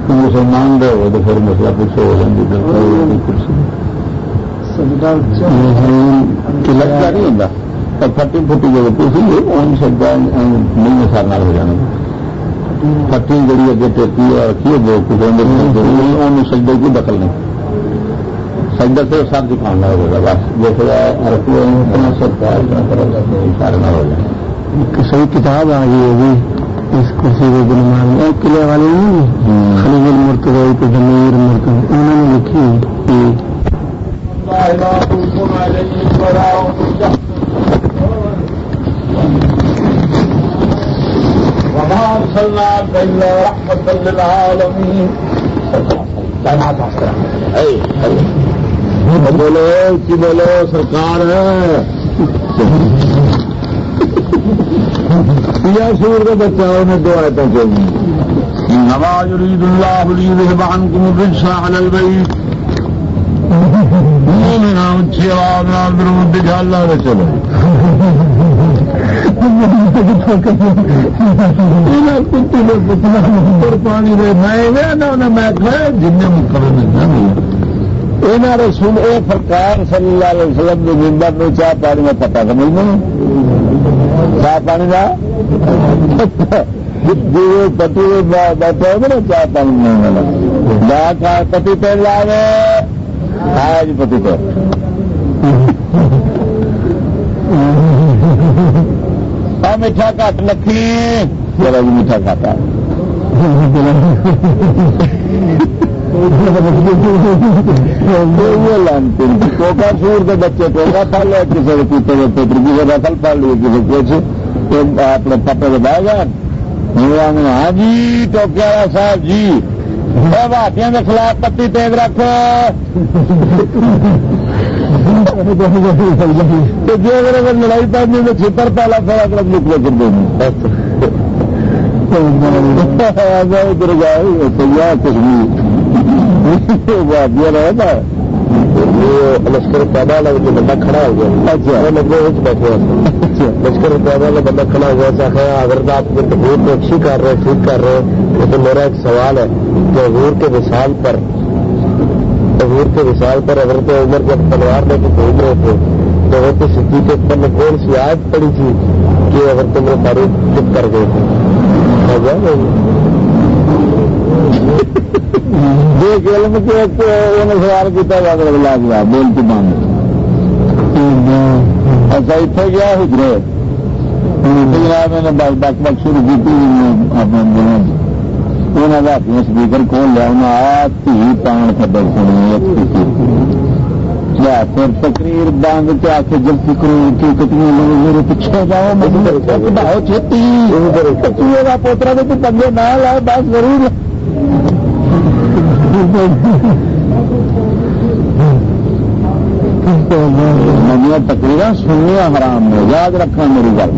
مسلمان دے ہو تو پھر مسئلہ کچھ ہو جاتی کرسی لگتا نہیں ہوتا پٹی پٹی جب کرسی سجا نہیں سارا ہو جانا پٹی جڑی اگے ٹیکی رکھی ہے جو کچھ سجدے کی دخل نہیں سجدہ سے سب دکھانا ہوگا بس جیسے صحیح کتاب آ گئی ہوگی اس کرسی کے بنمان میں قلعے والے نہیں خلیج ضمیر مرتبہ انہوں نے لکھی رحمت بولو کی بولو سرکار سور کا بچہ انہیں دو آئے چاہیے۔ نواز رید اللہ رحبان کو اچھی آواز نام درود دکھالا چلو۔ پانی دے میں جن مقرر یہاں رسول اے فرقان صلی اللہ علیہ وسلم کے ممبر میں چاہ پانی میں پتا سمجھ نہیں؟ چاہ پانی کا پتی بیٹھے ہوگا نا چاہ پانی نہیں میں پتی تیل لا گئے کھایا جی پتی تیل میٹھا کٹ لکھی۔ چلو جی میٹھا کھاتا۔ ٹوکا سور کے بچے ٹوکا پڑ لیا کسی نے پیتے ہوئے پتر کسی رسل پڑ لی کسی کچھ اپنے پپے بہ گئے ہاں جی ٹوکے والا صاحب جی بھارتیاں کے خلاف پتی تیز رکھو جی اگر اگر لڑائی پڑنی تو چھتر پہلا تھوڑا کر نکلے کر دیں ادھر گئے کشمیر رہتا لشکر پیدا والا جو بندہ کھڑا ہو گیا اچھا لگے بیٹھے لشکر پیدا والا بندہ کھڑا ہو گیا چاہے اگر آپ کی کو اچھی کر رہے ٹھیک کر رہے تو میرا ایک سوال ہے کہ حضور کے مثال پر حضور کے وشال پر حضرت عمر جب تلوار لے کے گھوم رہے تھے تو حضرت سدھی کے اوپر نے کون سی آیت پڑی تھی کہ حضرت عمر فاروق چپ کر گئے تھے دیکھ علم کے سوال کیا گیا بولتی مان اچھا اتنے گیا ہجرے جناب میں نے بس بک بک شروع کی اپنے دنوں انہوں نے اپنے سپیکر کھول لیا انہیں آیا تھی پان خبر سنی پھر تقریر بند کے آ کے جب فکر کی کتنی میرے پیچھے جاؤ بہت چھتی۔ پوترا تو پنجے نہ لائے بس ضرور۔ منیا تکریر سنیا حرام نے، یاد رکھنا میری گل۔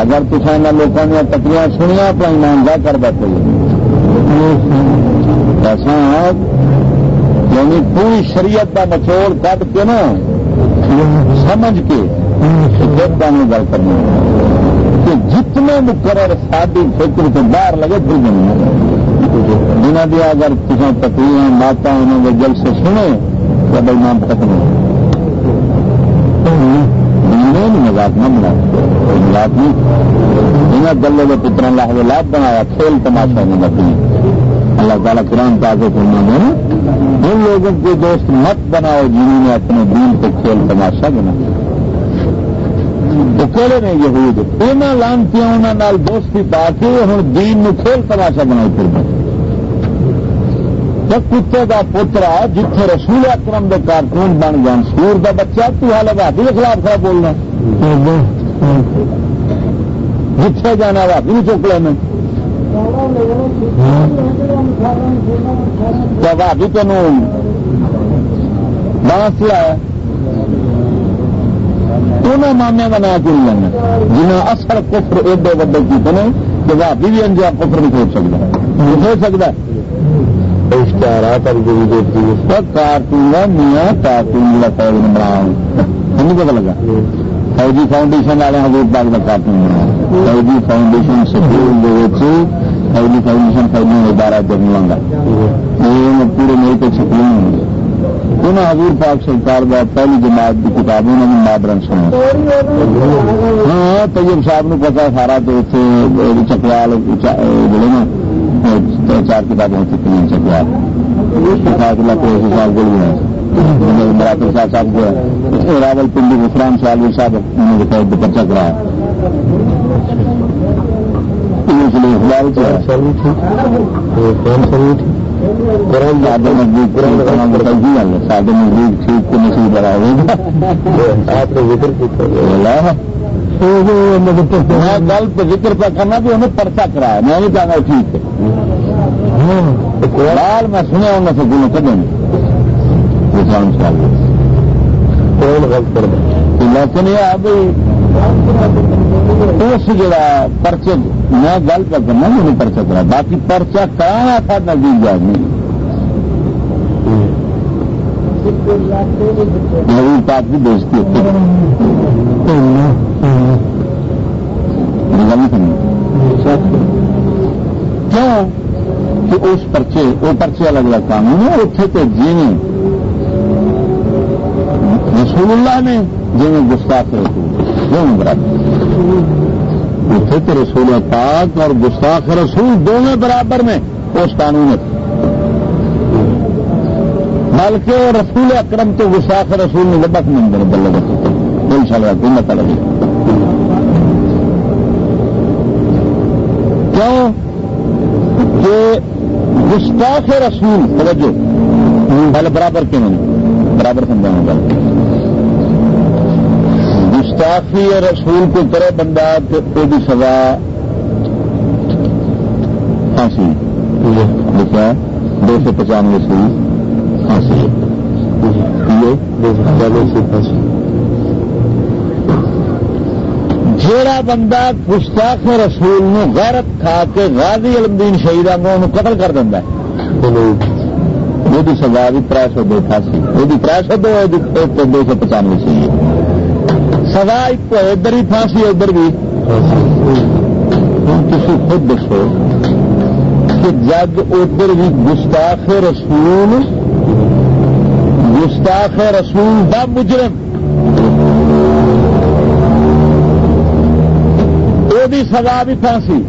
اگر تصا لوگوں دیا تکریر سنیا تو ایمان گاہ کر بیٹھے ایسا یعنی پوری شریعت کا نچوڑ کٹ کے نا، سمجھ کے گل کرنی کہ جتنے مقرر ساری فکر سے باہر لگے، پھر جنہیں دیا اگر کسی تقریر ماتا انہوں نے جل سے سنے، تو بھائی نام ختم ہو مزاق نہ بنا۔ مزاق نہیں۔ انہیں گلے کے پتر لاہ لاب بنایا، کھیل تماشا نہیں لگی اللہ تعالیٰ قرآن تازے کرنا نے ان لوگوں کے دوست مت بناؤ جنہوں نے اپنے دین کو کھیل تماشا بنایا کہڑے نے یہود یہاں لانتی انہوں دوستی پا کے ہوں دین نو کھیل تماشا بنائی پھر کتے کا پوترا جتھے رسول اکرم دے کارٹون بن جان، سور دا بچہ، تو حال بھابی کے خلاف کھڑا بولنا؟ جتھے جانا بھابی بھی چک لینا۔ بھابی تین بانس لایا انہوں مامیا کا نام چن لینا؟ جنہیں اصل کفر ایڈے وڈے کیتے ہیں کہ بھابی بھی انجام کفر نہیں کھول سکتا۔ نہیں کھول سکتا؟ اشتہارات اب جو دیتی ہے کارٹون میاں کارٹون کا فوج نے بنا نہیں پتا لگا۔ فوجی فاؤنڈیشن والے حضور پاک کا کارٹون بنا فوجی فاؤنڈیشن سکول فوجی فاؤنڈیشن فوجی ادارہ جنگلوں کا یہ پورے ملک کے سکول ہوں گے۔ انہیں حضور پاک سرکار کا پہلی جماعت کی کتاب انہوں نے مادرن سنا ہاں طیب صاحب نے پتا سارا تو اتنے چکوال جڑے نا چار کتابیں چکی ہیں صاحب مراتر شاہ صاحب کو راول پنڈی غفران شاہ صاحب انہوں نے کرایا اس لیے قرآن سادے نزدیک قرآن بتائیے سادے نزدیک ٹھیک کو نصیب بڑا ہوگا آپ نے ذکر میں گل پہ ذکر پہ کرنا بھی انہیں پرچا کرایا میں نہیں چاہتا ٹھیک ہے میں سنیا سے کر لیکن یہ ہے۔ بھائی اس جڑا پرچے میں گل پہ کرنا انہیں پرچا کرا باقی پرچا کرانا تھا نزدیک جا نہیں۔ پاک بھی بیچتی کیوں؟ کہ اس پرچے وہ پرچے الگ الگ قانون ہے اتنے تو جی رسول اللہ نے جی گستاخ رسول دونوں برابر اتنے تو رسول پاک اور گستاخ رسول دونوں برابر میں اس قانون میں بلکہ رسول اکرم تو گستاخ رسول نے لبک مندر بلے بچے دل چل رہا کوئی مطلب کیوں؟ کہ گستاخ رسول، توجہ۔ پہلے برابر کیوں نہیں؟ برابر سمجھاؤں گا گستاخی رسول کو کرے بندہ تو بھی سزا پھانسی۔ لکھا دو سو پچانوے سی پھانسی۔ دو سو پچانوے سی پھانسی۔ جیڑا بندہ گستاخ رسول نو غیرت کھا کے غازی علمدین شہید آگوں قتل کر دینا وہ سزا بھی تر سو دو پھانسی وہ تر سو دو دو سو پچانوے سی۔ سزا ایک ادھر ہی پھانسی ادھر بھی۔ ہوں تھی خود دسو کہ جگ ادھر بھی گستاخ رسول گستاخ رسول دا مجرم دی سزا بھی پھانسی۔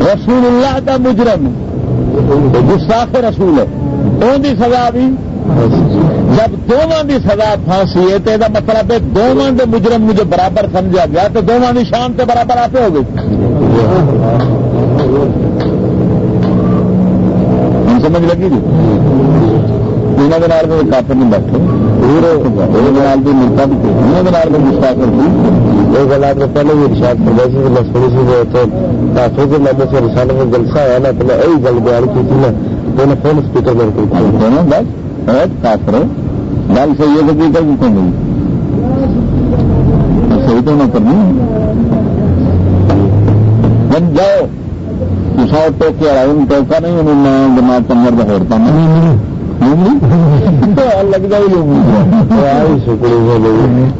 رسول اللہ دا مجرم۔ گستاخ رسول ہے۔ ان دی سزا بھی؟ جب دونوں دی سزا پھانسی ہے تو یہ مطلب ہے دونوں دے مجرم مجھے برابر سمجھا گیا تو دونوں کی شان تے برابر آتے ہو گئے سمجھ لگی جی؟ انہوں نے کافر نہیں بیٹھے۔ پہلے بھی ارشاد کر رہے تھے بس تھوڑی سی کے سے رسالے میں جلسہ آیا نا تو میں یہی گل بیان کی تھی نا تو میں فون اسپیکر میں رکھی بس کافر گل صحیح ہے تو اسپیکر کی کون صحیح تو نہ کرنی بن جاؤ۔ سو ٹوکے آیا ان ٹوکا نہیں انہوں میں دماغ کمر کا ہوتا نہیں۔ لگتا ہی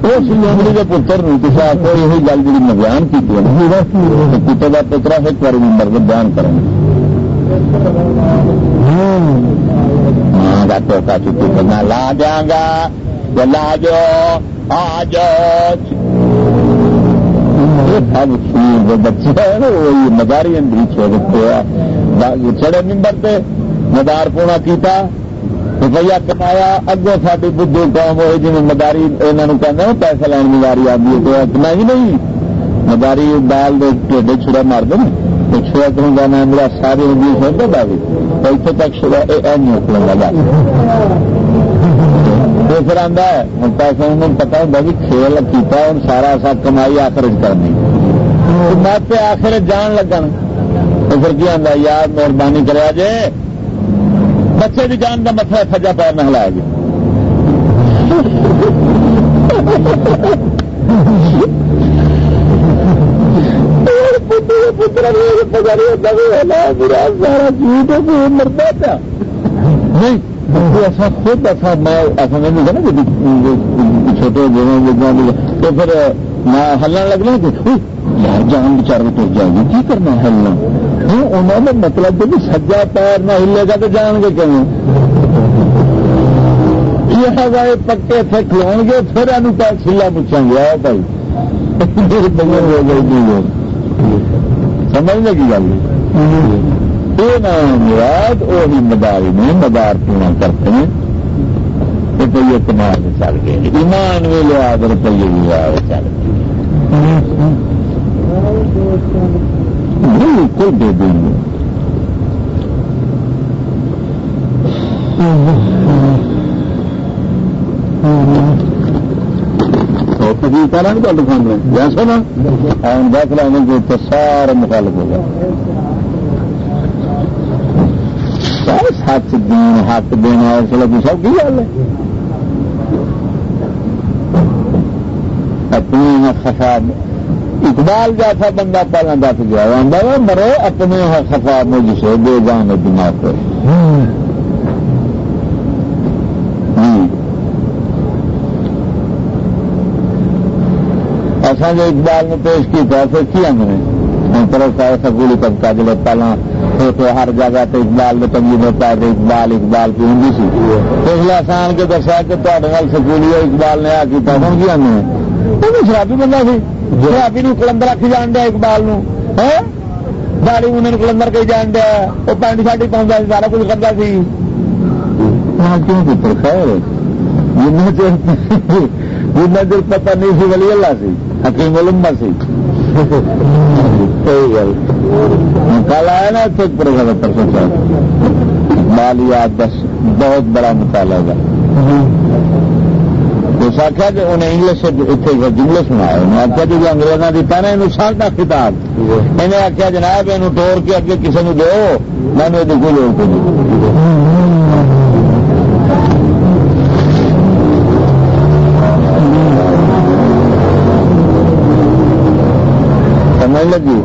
اس لومڑی کے پتر کسی یہ گل جی میں بیان کی کا پترا ایک بار بیان کریں ہاں چکی کرنا لا دیا گا لا جاؤ آ جاؤ بچے ہے نا وہی مداری اندری چھوڑ چڑے ممبر پہ مدار پونا کیتا روپیہ کمایا اگوں ساری بدھو قوم ہوئی جی مداری یہاں کہ ہاں پیسہ لین مداری آدمی تو اتنا ہی نہیں۔ مداری دال ٹھڈے چھڑا مار دیں تو چھڑا کروں گا میں میرا سارے ہندی سنتا دعوی تو اتنے تک چھڑا یہ نکلوں گا تو پھر آتا ہے ہوں پیسہ انہوں پتا ہوتا بھی کھیل کیتا ہوں سارا سا کمائی آخر کرنی۔ میں آخر جان لگن تو پھر کی آتا یار مہربانی کرا جے بچے کی جان کا مسئلہ سجا پیر نہ ہلایا گیا مرتا پیا نہیں ایسا خود ایسا میں ایسا نہیں نا چھوٹے تو پھر میں ہلن لگنا کہ یار جان بچارے ٹر جائے گی کی کرنا ہلنا انہوں نے مطلب کہ سجا پیر نہ ہلے گا تو جان گے کہیں یہ پکے تھے کھلو گے، پھر یہ سلا پوچھیں گے، آؤ بھائی۔ جی، جی۔ سمجھنے کی گل؟ یہ نام مراد وہی مداری میں مدار پونا کرتے ہیں؟ روپیے کما کے چل گئے۔ ایمان بھی لیا روپیے بھی لیا چل گئے۔ بالکل دے دیں گے کریں گے سامنے جیسا نا دس لانے کے تو سارا مخالف ہوگا سچ دین حق دینا اس لیے سب کی گل ہے۔ اپنی خفا اقبال جیسا بندہ پہلے دس گیا مرو اپنے خفا مجھ سے بے جان دماغ کو ہاں۔ اصا جو اقبال نے پیش کیا پھر کی آدھے ہوں چلو سارے سکولی طبقہ جلے پہلے تو ہر جگہ تو اقبال نے تنگی ہوتا ہے اقبال اقبال کی ہوں سی۔ پچھلے آسان کے دسا کہ تے سکولی اقبال نے آ کیا ہوں کی آدھے شرابی بندہ سی۔ شرابی کلندر رکھ جان دیا اقبال داڑی انہیں کلندر کہی جان دیا وہ پینٹ شاٹی پاؤں سارا کچھ کرتا سی کیوں پتر خیر جن دل پتا نہیں سی ولی اللہ سی حکیم علما سی گل کل آیا نا پروفیسر پرسوں صاحب مالیات دس بہت بڑا مطالعہ اس آخیا کہ انہیں انگلش اتنے جملے سنایا انہیں آخیا جی انگریزوں کی پہنے یہ سالتا خطاب انہیں آخیا جناب یہ ٹور کے اگے کسی نے دو میں نے کوئی لوڑ نہیں۔ سمجھ لگی؟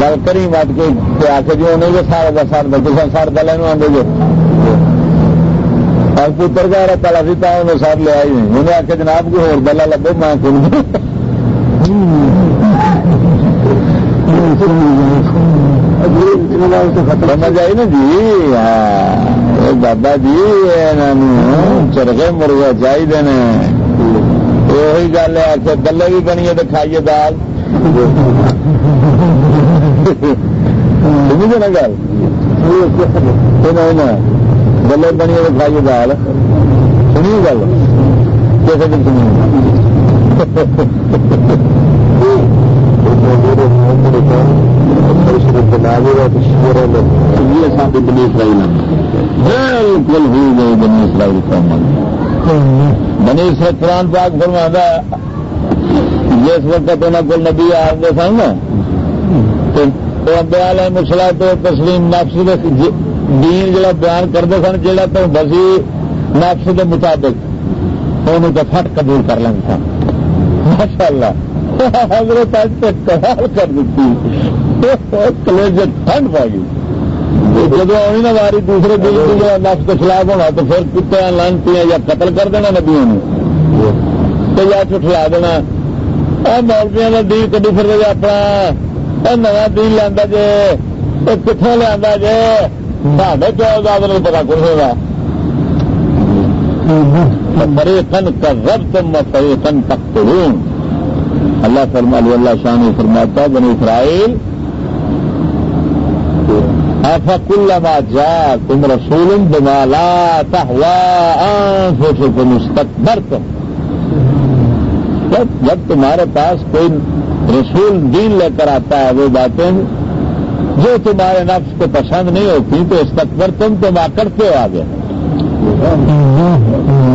گل کری مت کے آ کے جی جو انہیں سارا کا سر دسا سر دلے آدھے جو پتر کا رہا، پہلا سی تو سر لیا ہی نہیں انہیں آخیا جناب، کوئی ہو دلا لگے میں کون سمجھ آئی نا جی؟ ہاں۔ بابا جی چرگے مرغے چاہیے نے۔ وہی گل ہے آخر گلے بھی بنی ہے تو کھائیے دال۔ سمجھے نا گل؟ گلے بنی ہے تو دال سنی گل کیسے دن سنی بنی اسرائیل بالکل ہو گئی بنی اسرائیل قوم بنی اسرائیل قرآن پاک فرما جس وقت انہوں کو نبی آتے سن تو ابیا علیہ مسلا تو تسلیم نفس دین جڑا بیان کرتے سن، جڑا تو بسی نفس کے مطابق، انہوں تو فٹ قبول کر لیں سن ماشاء اللہ حضرت کمال کر دیتی۔ کلیج ٹھنڈ پا گئی۔ جب آنی نہ واری دوسرے دل کی نفس کے خلاف ہونا، تو پھر کتے لانتی یا قتل کر دینا نبیوں نے۔ تو یا چٹلا دینا۔ مولویا کا دین کدی پھر اپنا۔ نیا دین لیا جی کتوں لیا جی ساڈے پیو داد نہیں پتا کچھ ہوگا کن کر رب تم کن تک اللہ فرما اللہ شاہ نے فرماتا بنی اسرائیل ایسا کل جا تم رسول بمالا تہوا تم مستقبر تم جب تمہارے پاس کوئی رسول دین لے کر آتا ہے وہ باتیں جو تمہارے نفس کو پسند نہیں ہوتی تو استقبر تم تم آ کرتے ہو آگے۔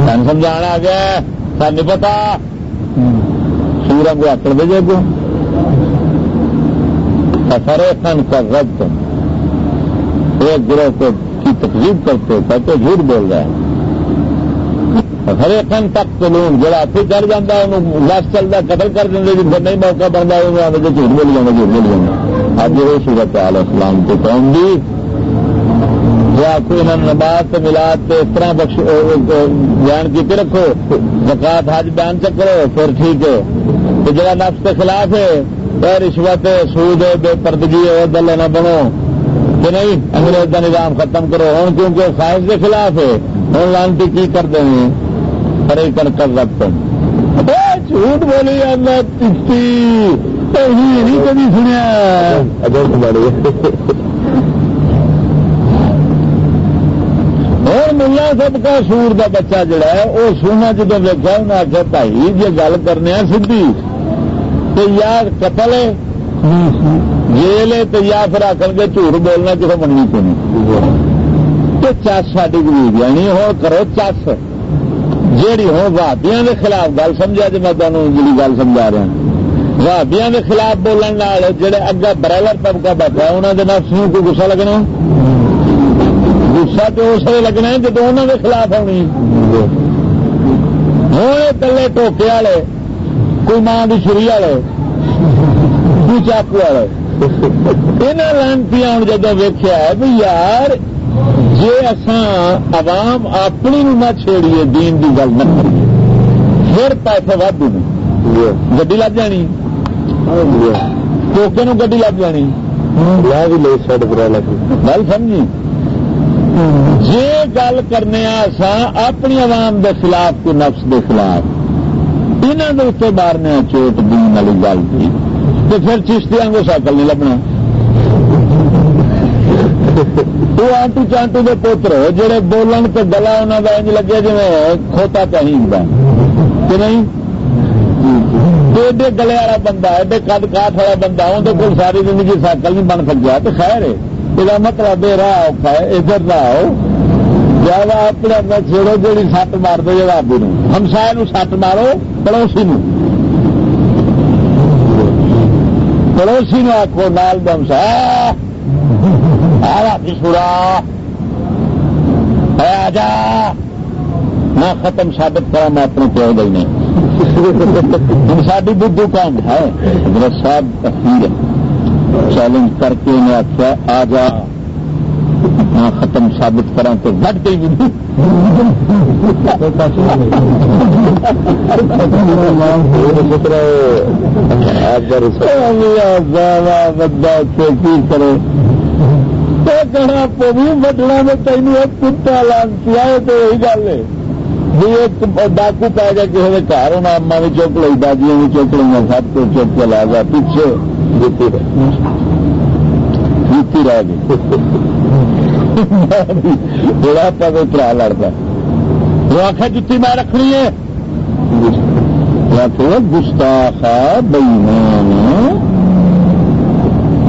سمجھانا آ گیا سر نہیں پتا۔ سورم کو آکڑ بھیجے کو سفر خن کر رب تم۔ ایک گروہ کو کی تقریب کرتے کہتے جھوٹ بول رہے ہیں۔ ہر ایک تک تو لوگ جڑا پھر چڑھ جاتا ہے، انہوں لس چلتا قتل کر دیں جی پھر نہیں موقع بنتا ہے جھوٹ بول جانا، جھوٹ بول جانا۔ اب یہ علیہ السلام کو قوم بھی۔ یا کوئی نہ نماز سے ملاد اس طرح بخش بیان کی رکھو زکات حج بیان چکرو پھر ٹھیک ہے۔ تو جڑا نفس کے خلاف ہے رشوت، سود بے پردگی ہے دلے نہ بنو۔ کہ نہیں، انگریز کا نظام ختم کرو۔ ہوں کیونکہ خواہش کے خلاف ہے۔ ہوں لانتی کی کر دیں ارے کر کر رکھتے جھوٹ بولی میں نہیں کبھی سنیا۔ اور ملا سب کا سور کا بچہ جڑا ہے وہ سونا جدو دیکھا انہیں آخیا بھائی جی گل کرنے سی تو یار قتل ہے۔ جیل تو یا پھر آخر کے جھوٹ بولنا کسی مننی کو نہیں۔ تو چس ساری گریب یعنی ہو کرو چس۔ جیڑی ہو بھابیا کے خلاف گل سمجھا جی میں تمہیں جی گل سمجھا رہا بھابیا کے خلاف بولن جہے اگا برائلر طبقہ بیٹھا انہوں نے نفس میں کوئی گسا لگنا؟ گسا تو اس لیے لگنا ہے جب انہوں کے خلاف آنی ہوں کلے ٹوکے والے کوئی ماں کی چھری والے کوئی چاقو والے یہاں لانتی ہوں جب ویخیا بھی یار جی اسان عوام اپنی نہ چھیڑیے دین کی گل نہ کریے۔ پھر پیسے ود گی لگ جانی ٹوکے نو لگ جانی۔ گل سمجھی؟ جی گل کرنے اپنی عوام کے خلاف کو نفس کے خلاف۔ یہاں کے اتنے مارنے چوٹ دین والی گل کی تو پھر چشتی آگے سائیکل نہیں لبنا۔ وہ آنٹو چانٹو کے پوتر جہے بولن تو گلا انہوں کا انج لگے جی کھوتا چاہیے کہ نہیں؟ ایڈے گلے والا بندہ ایڈے کد کاٹ والا بندہ اندر کو ساری زندگی سائیکل نہیں بن سکیا، تو خیر ہے۔ یہ مطلب راہ اوکھا ہے ادھر نہ آؤ جب اپنے اپنا چھوڑو جی سٹ مار دو جب آبی ہمسائے سٹ مارو پڑوسی نو پڑوسی نے آخو نال دم سا آ جا میں ختم ثابت کرا میں اپنے پیو دئی نہیں ساری بدھو کام ہے؟ حضرت صاحب تفیر چیلنج کر کے انہیں آخیا آ جا۔ میں ختم ثابت کرا تو بٹ گئی بدھو۔ بندہ کی کرے؟ کہنا پوی بٹنا میں تینوں کتا لانتی ہے تو یہی گل ہے۔ جی ڈاکو پی گیا کسی نے گھر ہونا اما بھی چک لی دادیاں بھی چک لی سب کو چک کے لا گیا پیچھے جیتی جیتی رہ گئی بڑا پہ ترا لڑتا وہ آخر جتی میں رکھنی ہے گستاخا بئیمان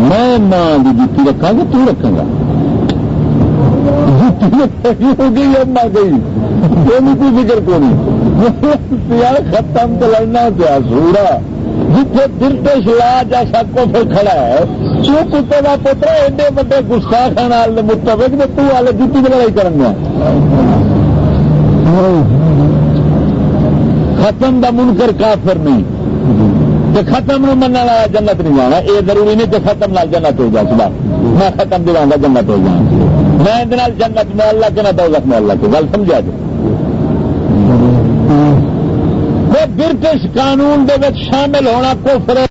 میں ماں کی جتی رکھا گا تو رکھا گا جتی ہو گئی اما گئی کوئی فکر کو نہیں؟ ختم تو لڑنا پیا سورا جتنے درپیش لا جیسا کو پھر کھڑا ہے۔ کیوں کتے کا پوتر ایڈے وڈے گستاخ متفق میں تو والے جتی کی لڑائی کریں ختم دا منکر کافر نہیں۔ کہ ختم نو من والا جنت نہیں جانا۔ یہ ضروری نہیں کہ ختم لال جنت ہو جا صبح میں ختم دلاؤں گا جنت ہو جاؤں میں جنت میں اللہ کے نہ دو میں اللہ کی گل سمجھا جائے برٹش قانون دے شامل ہونا کفر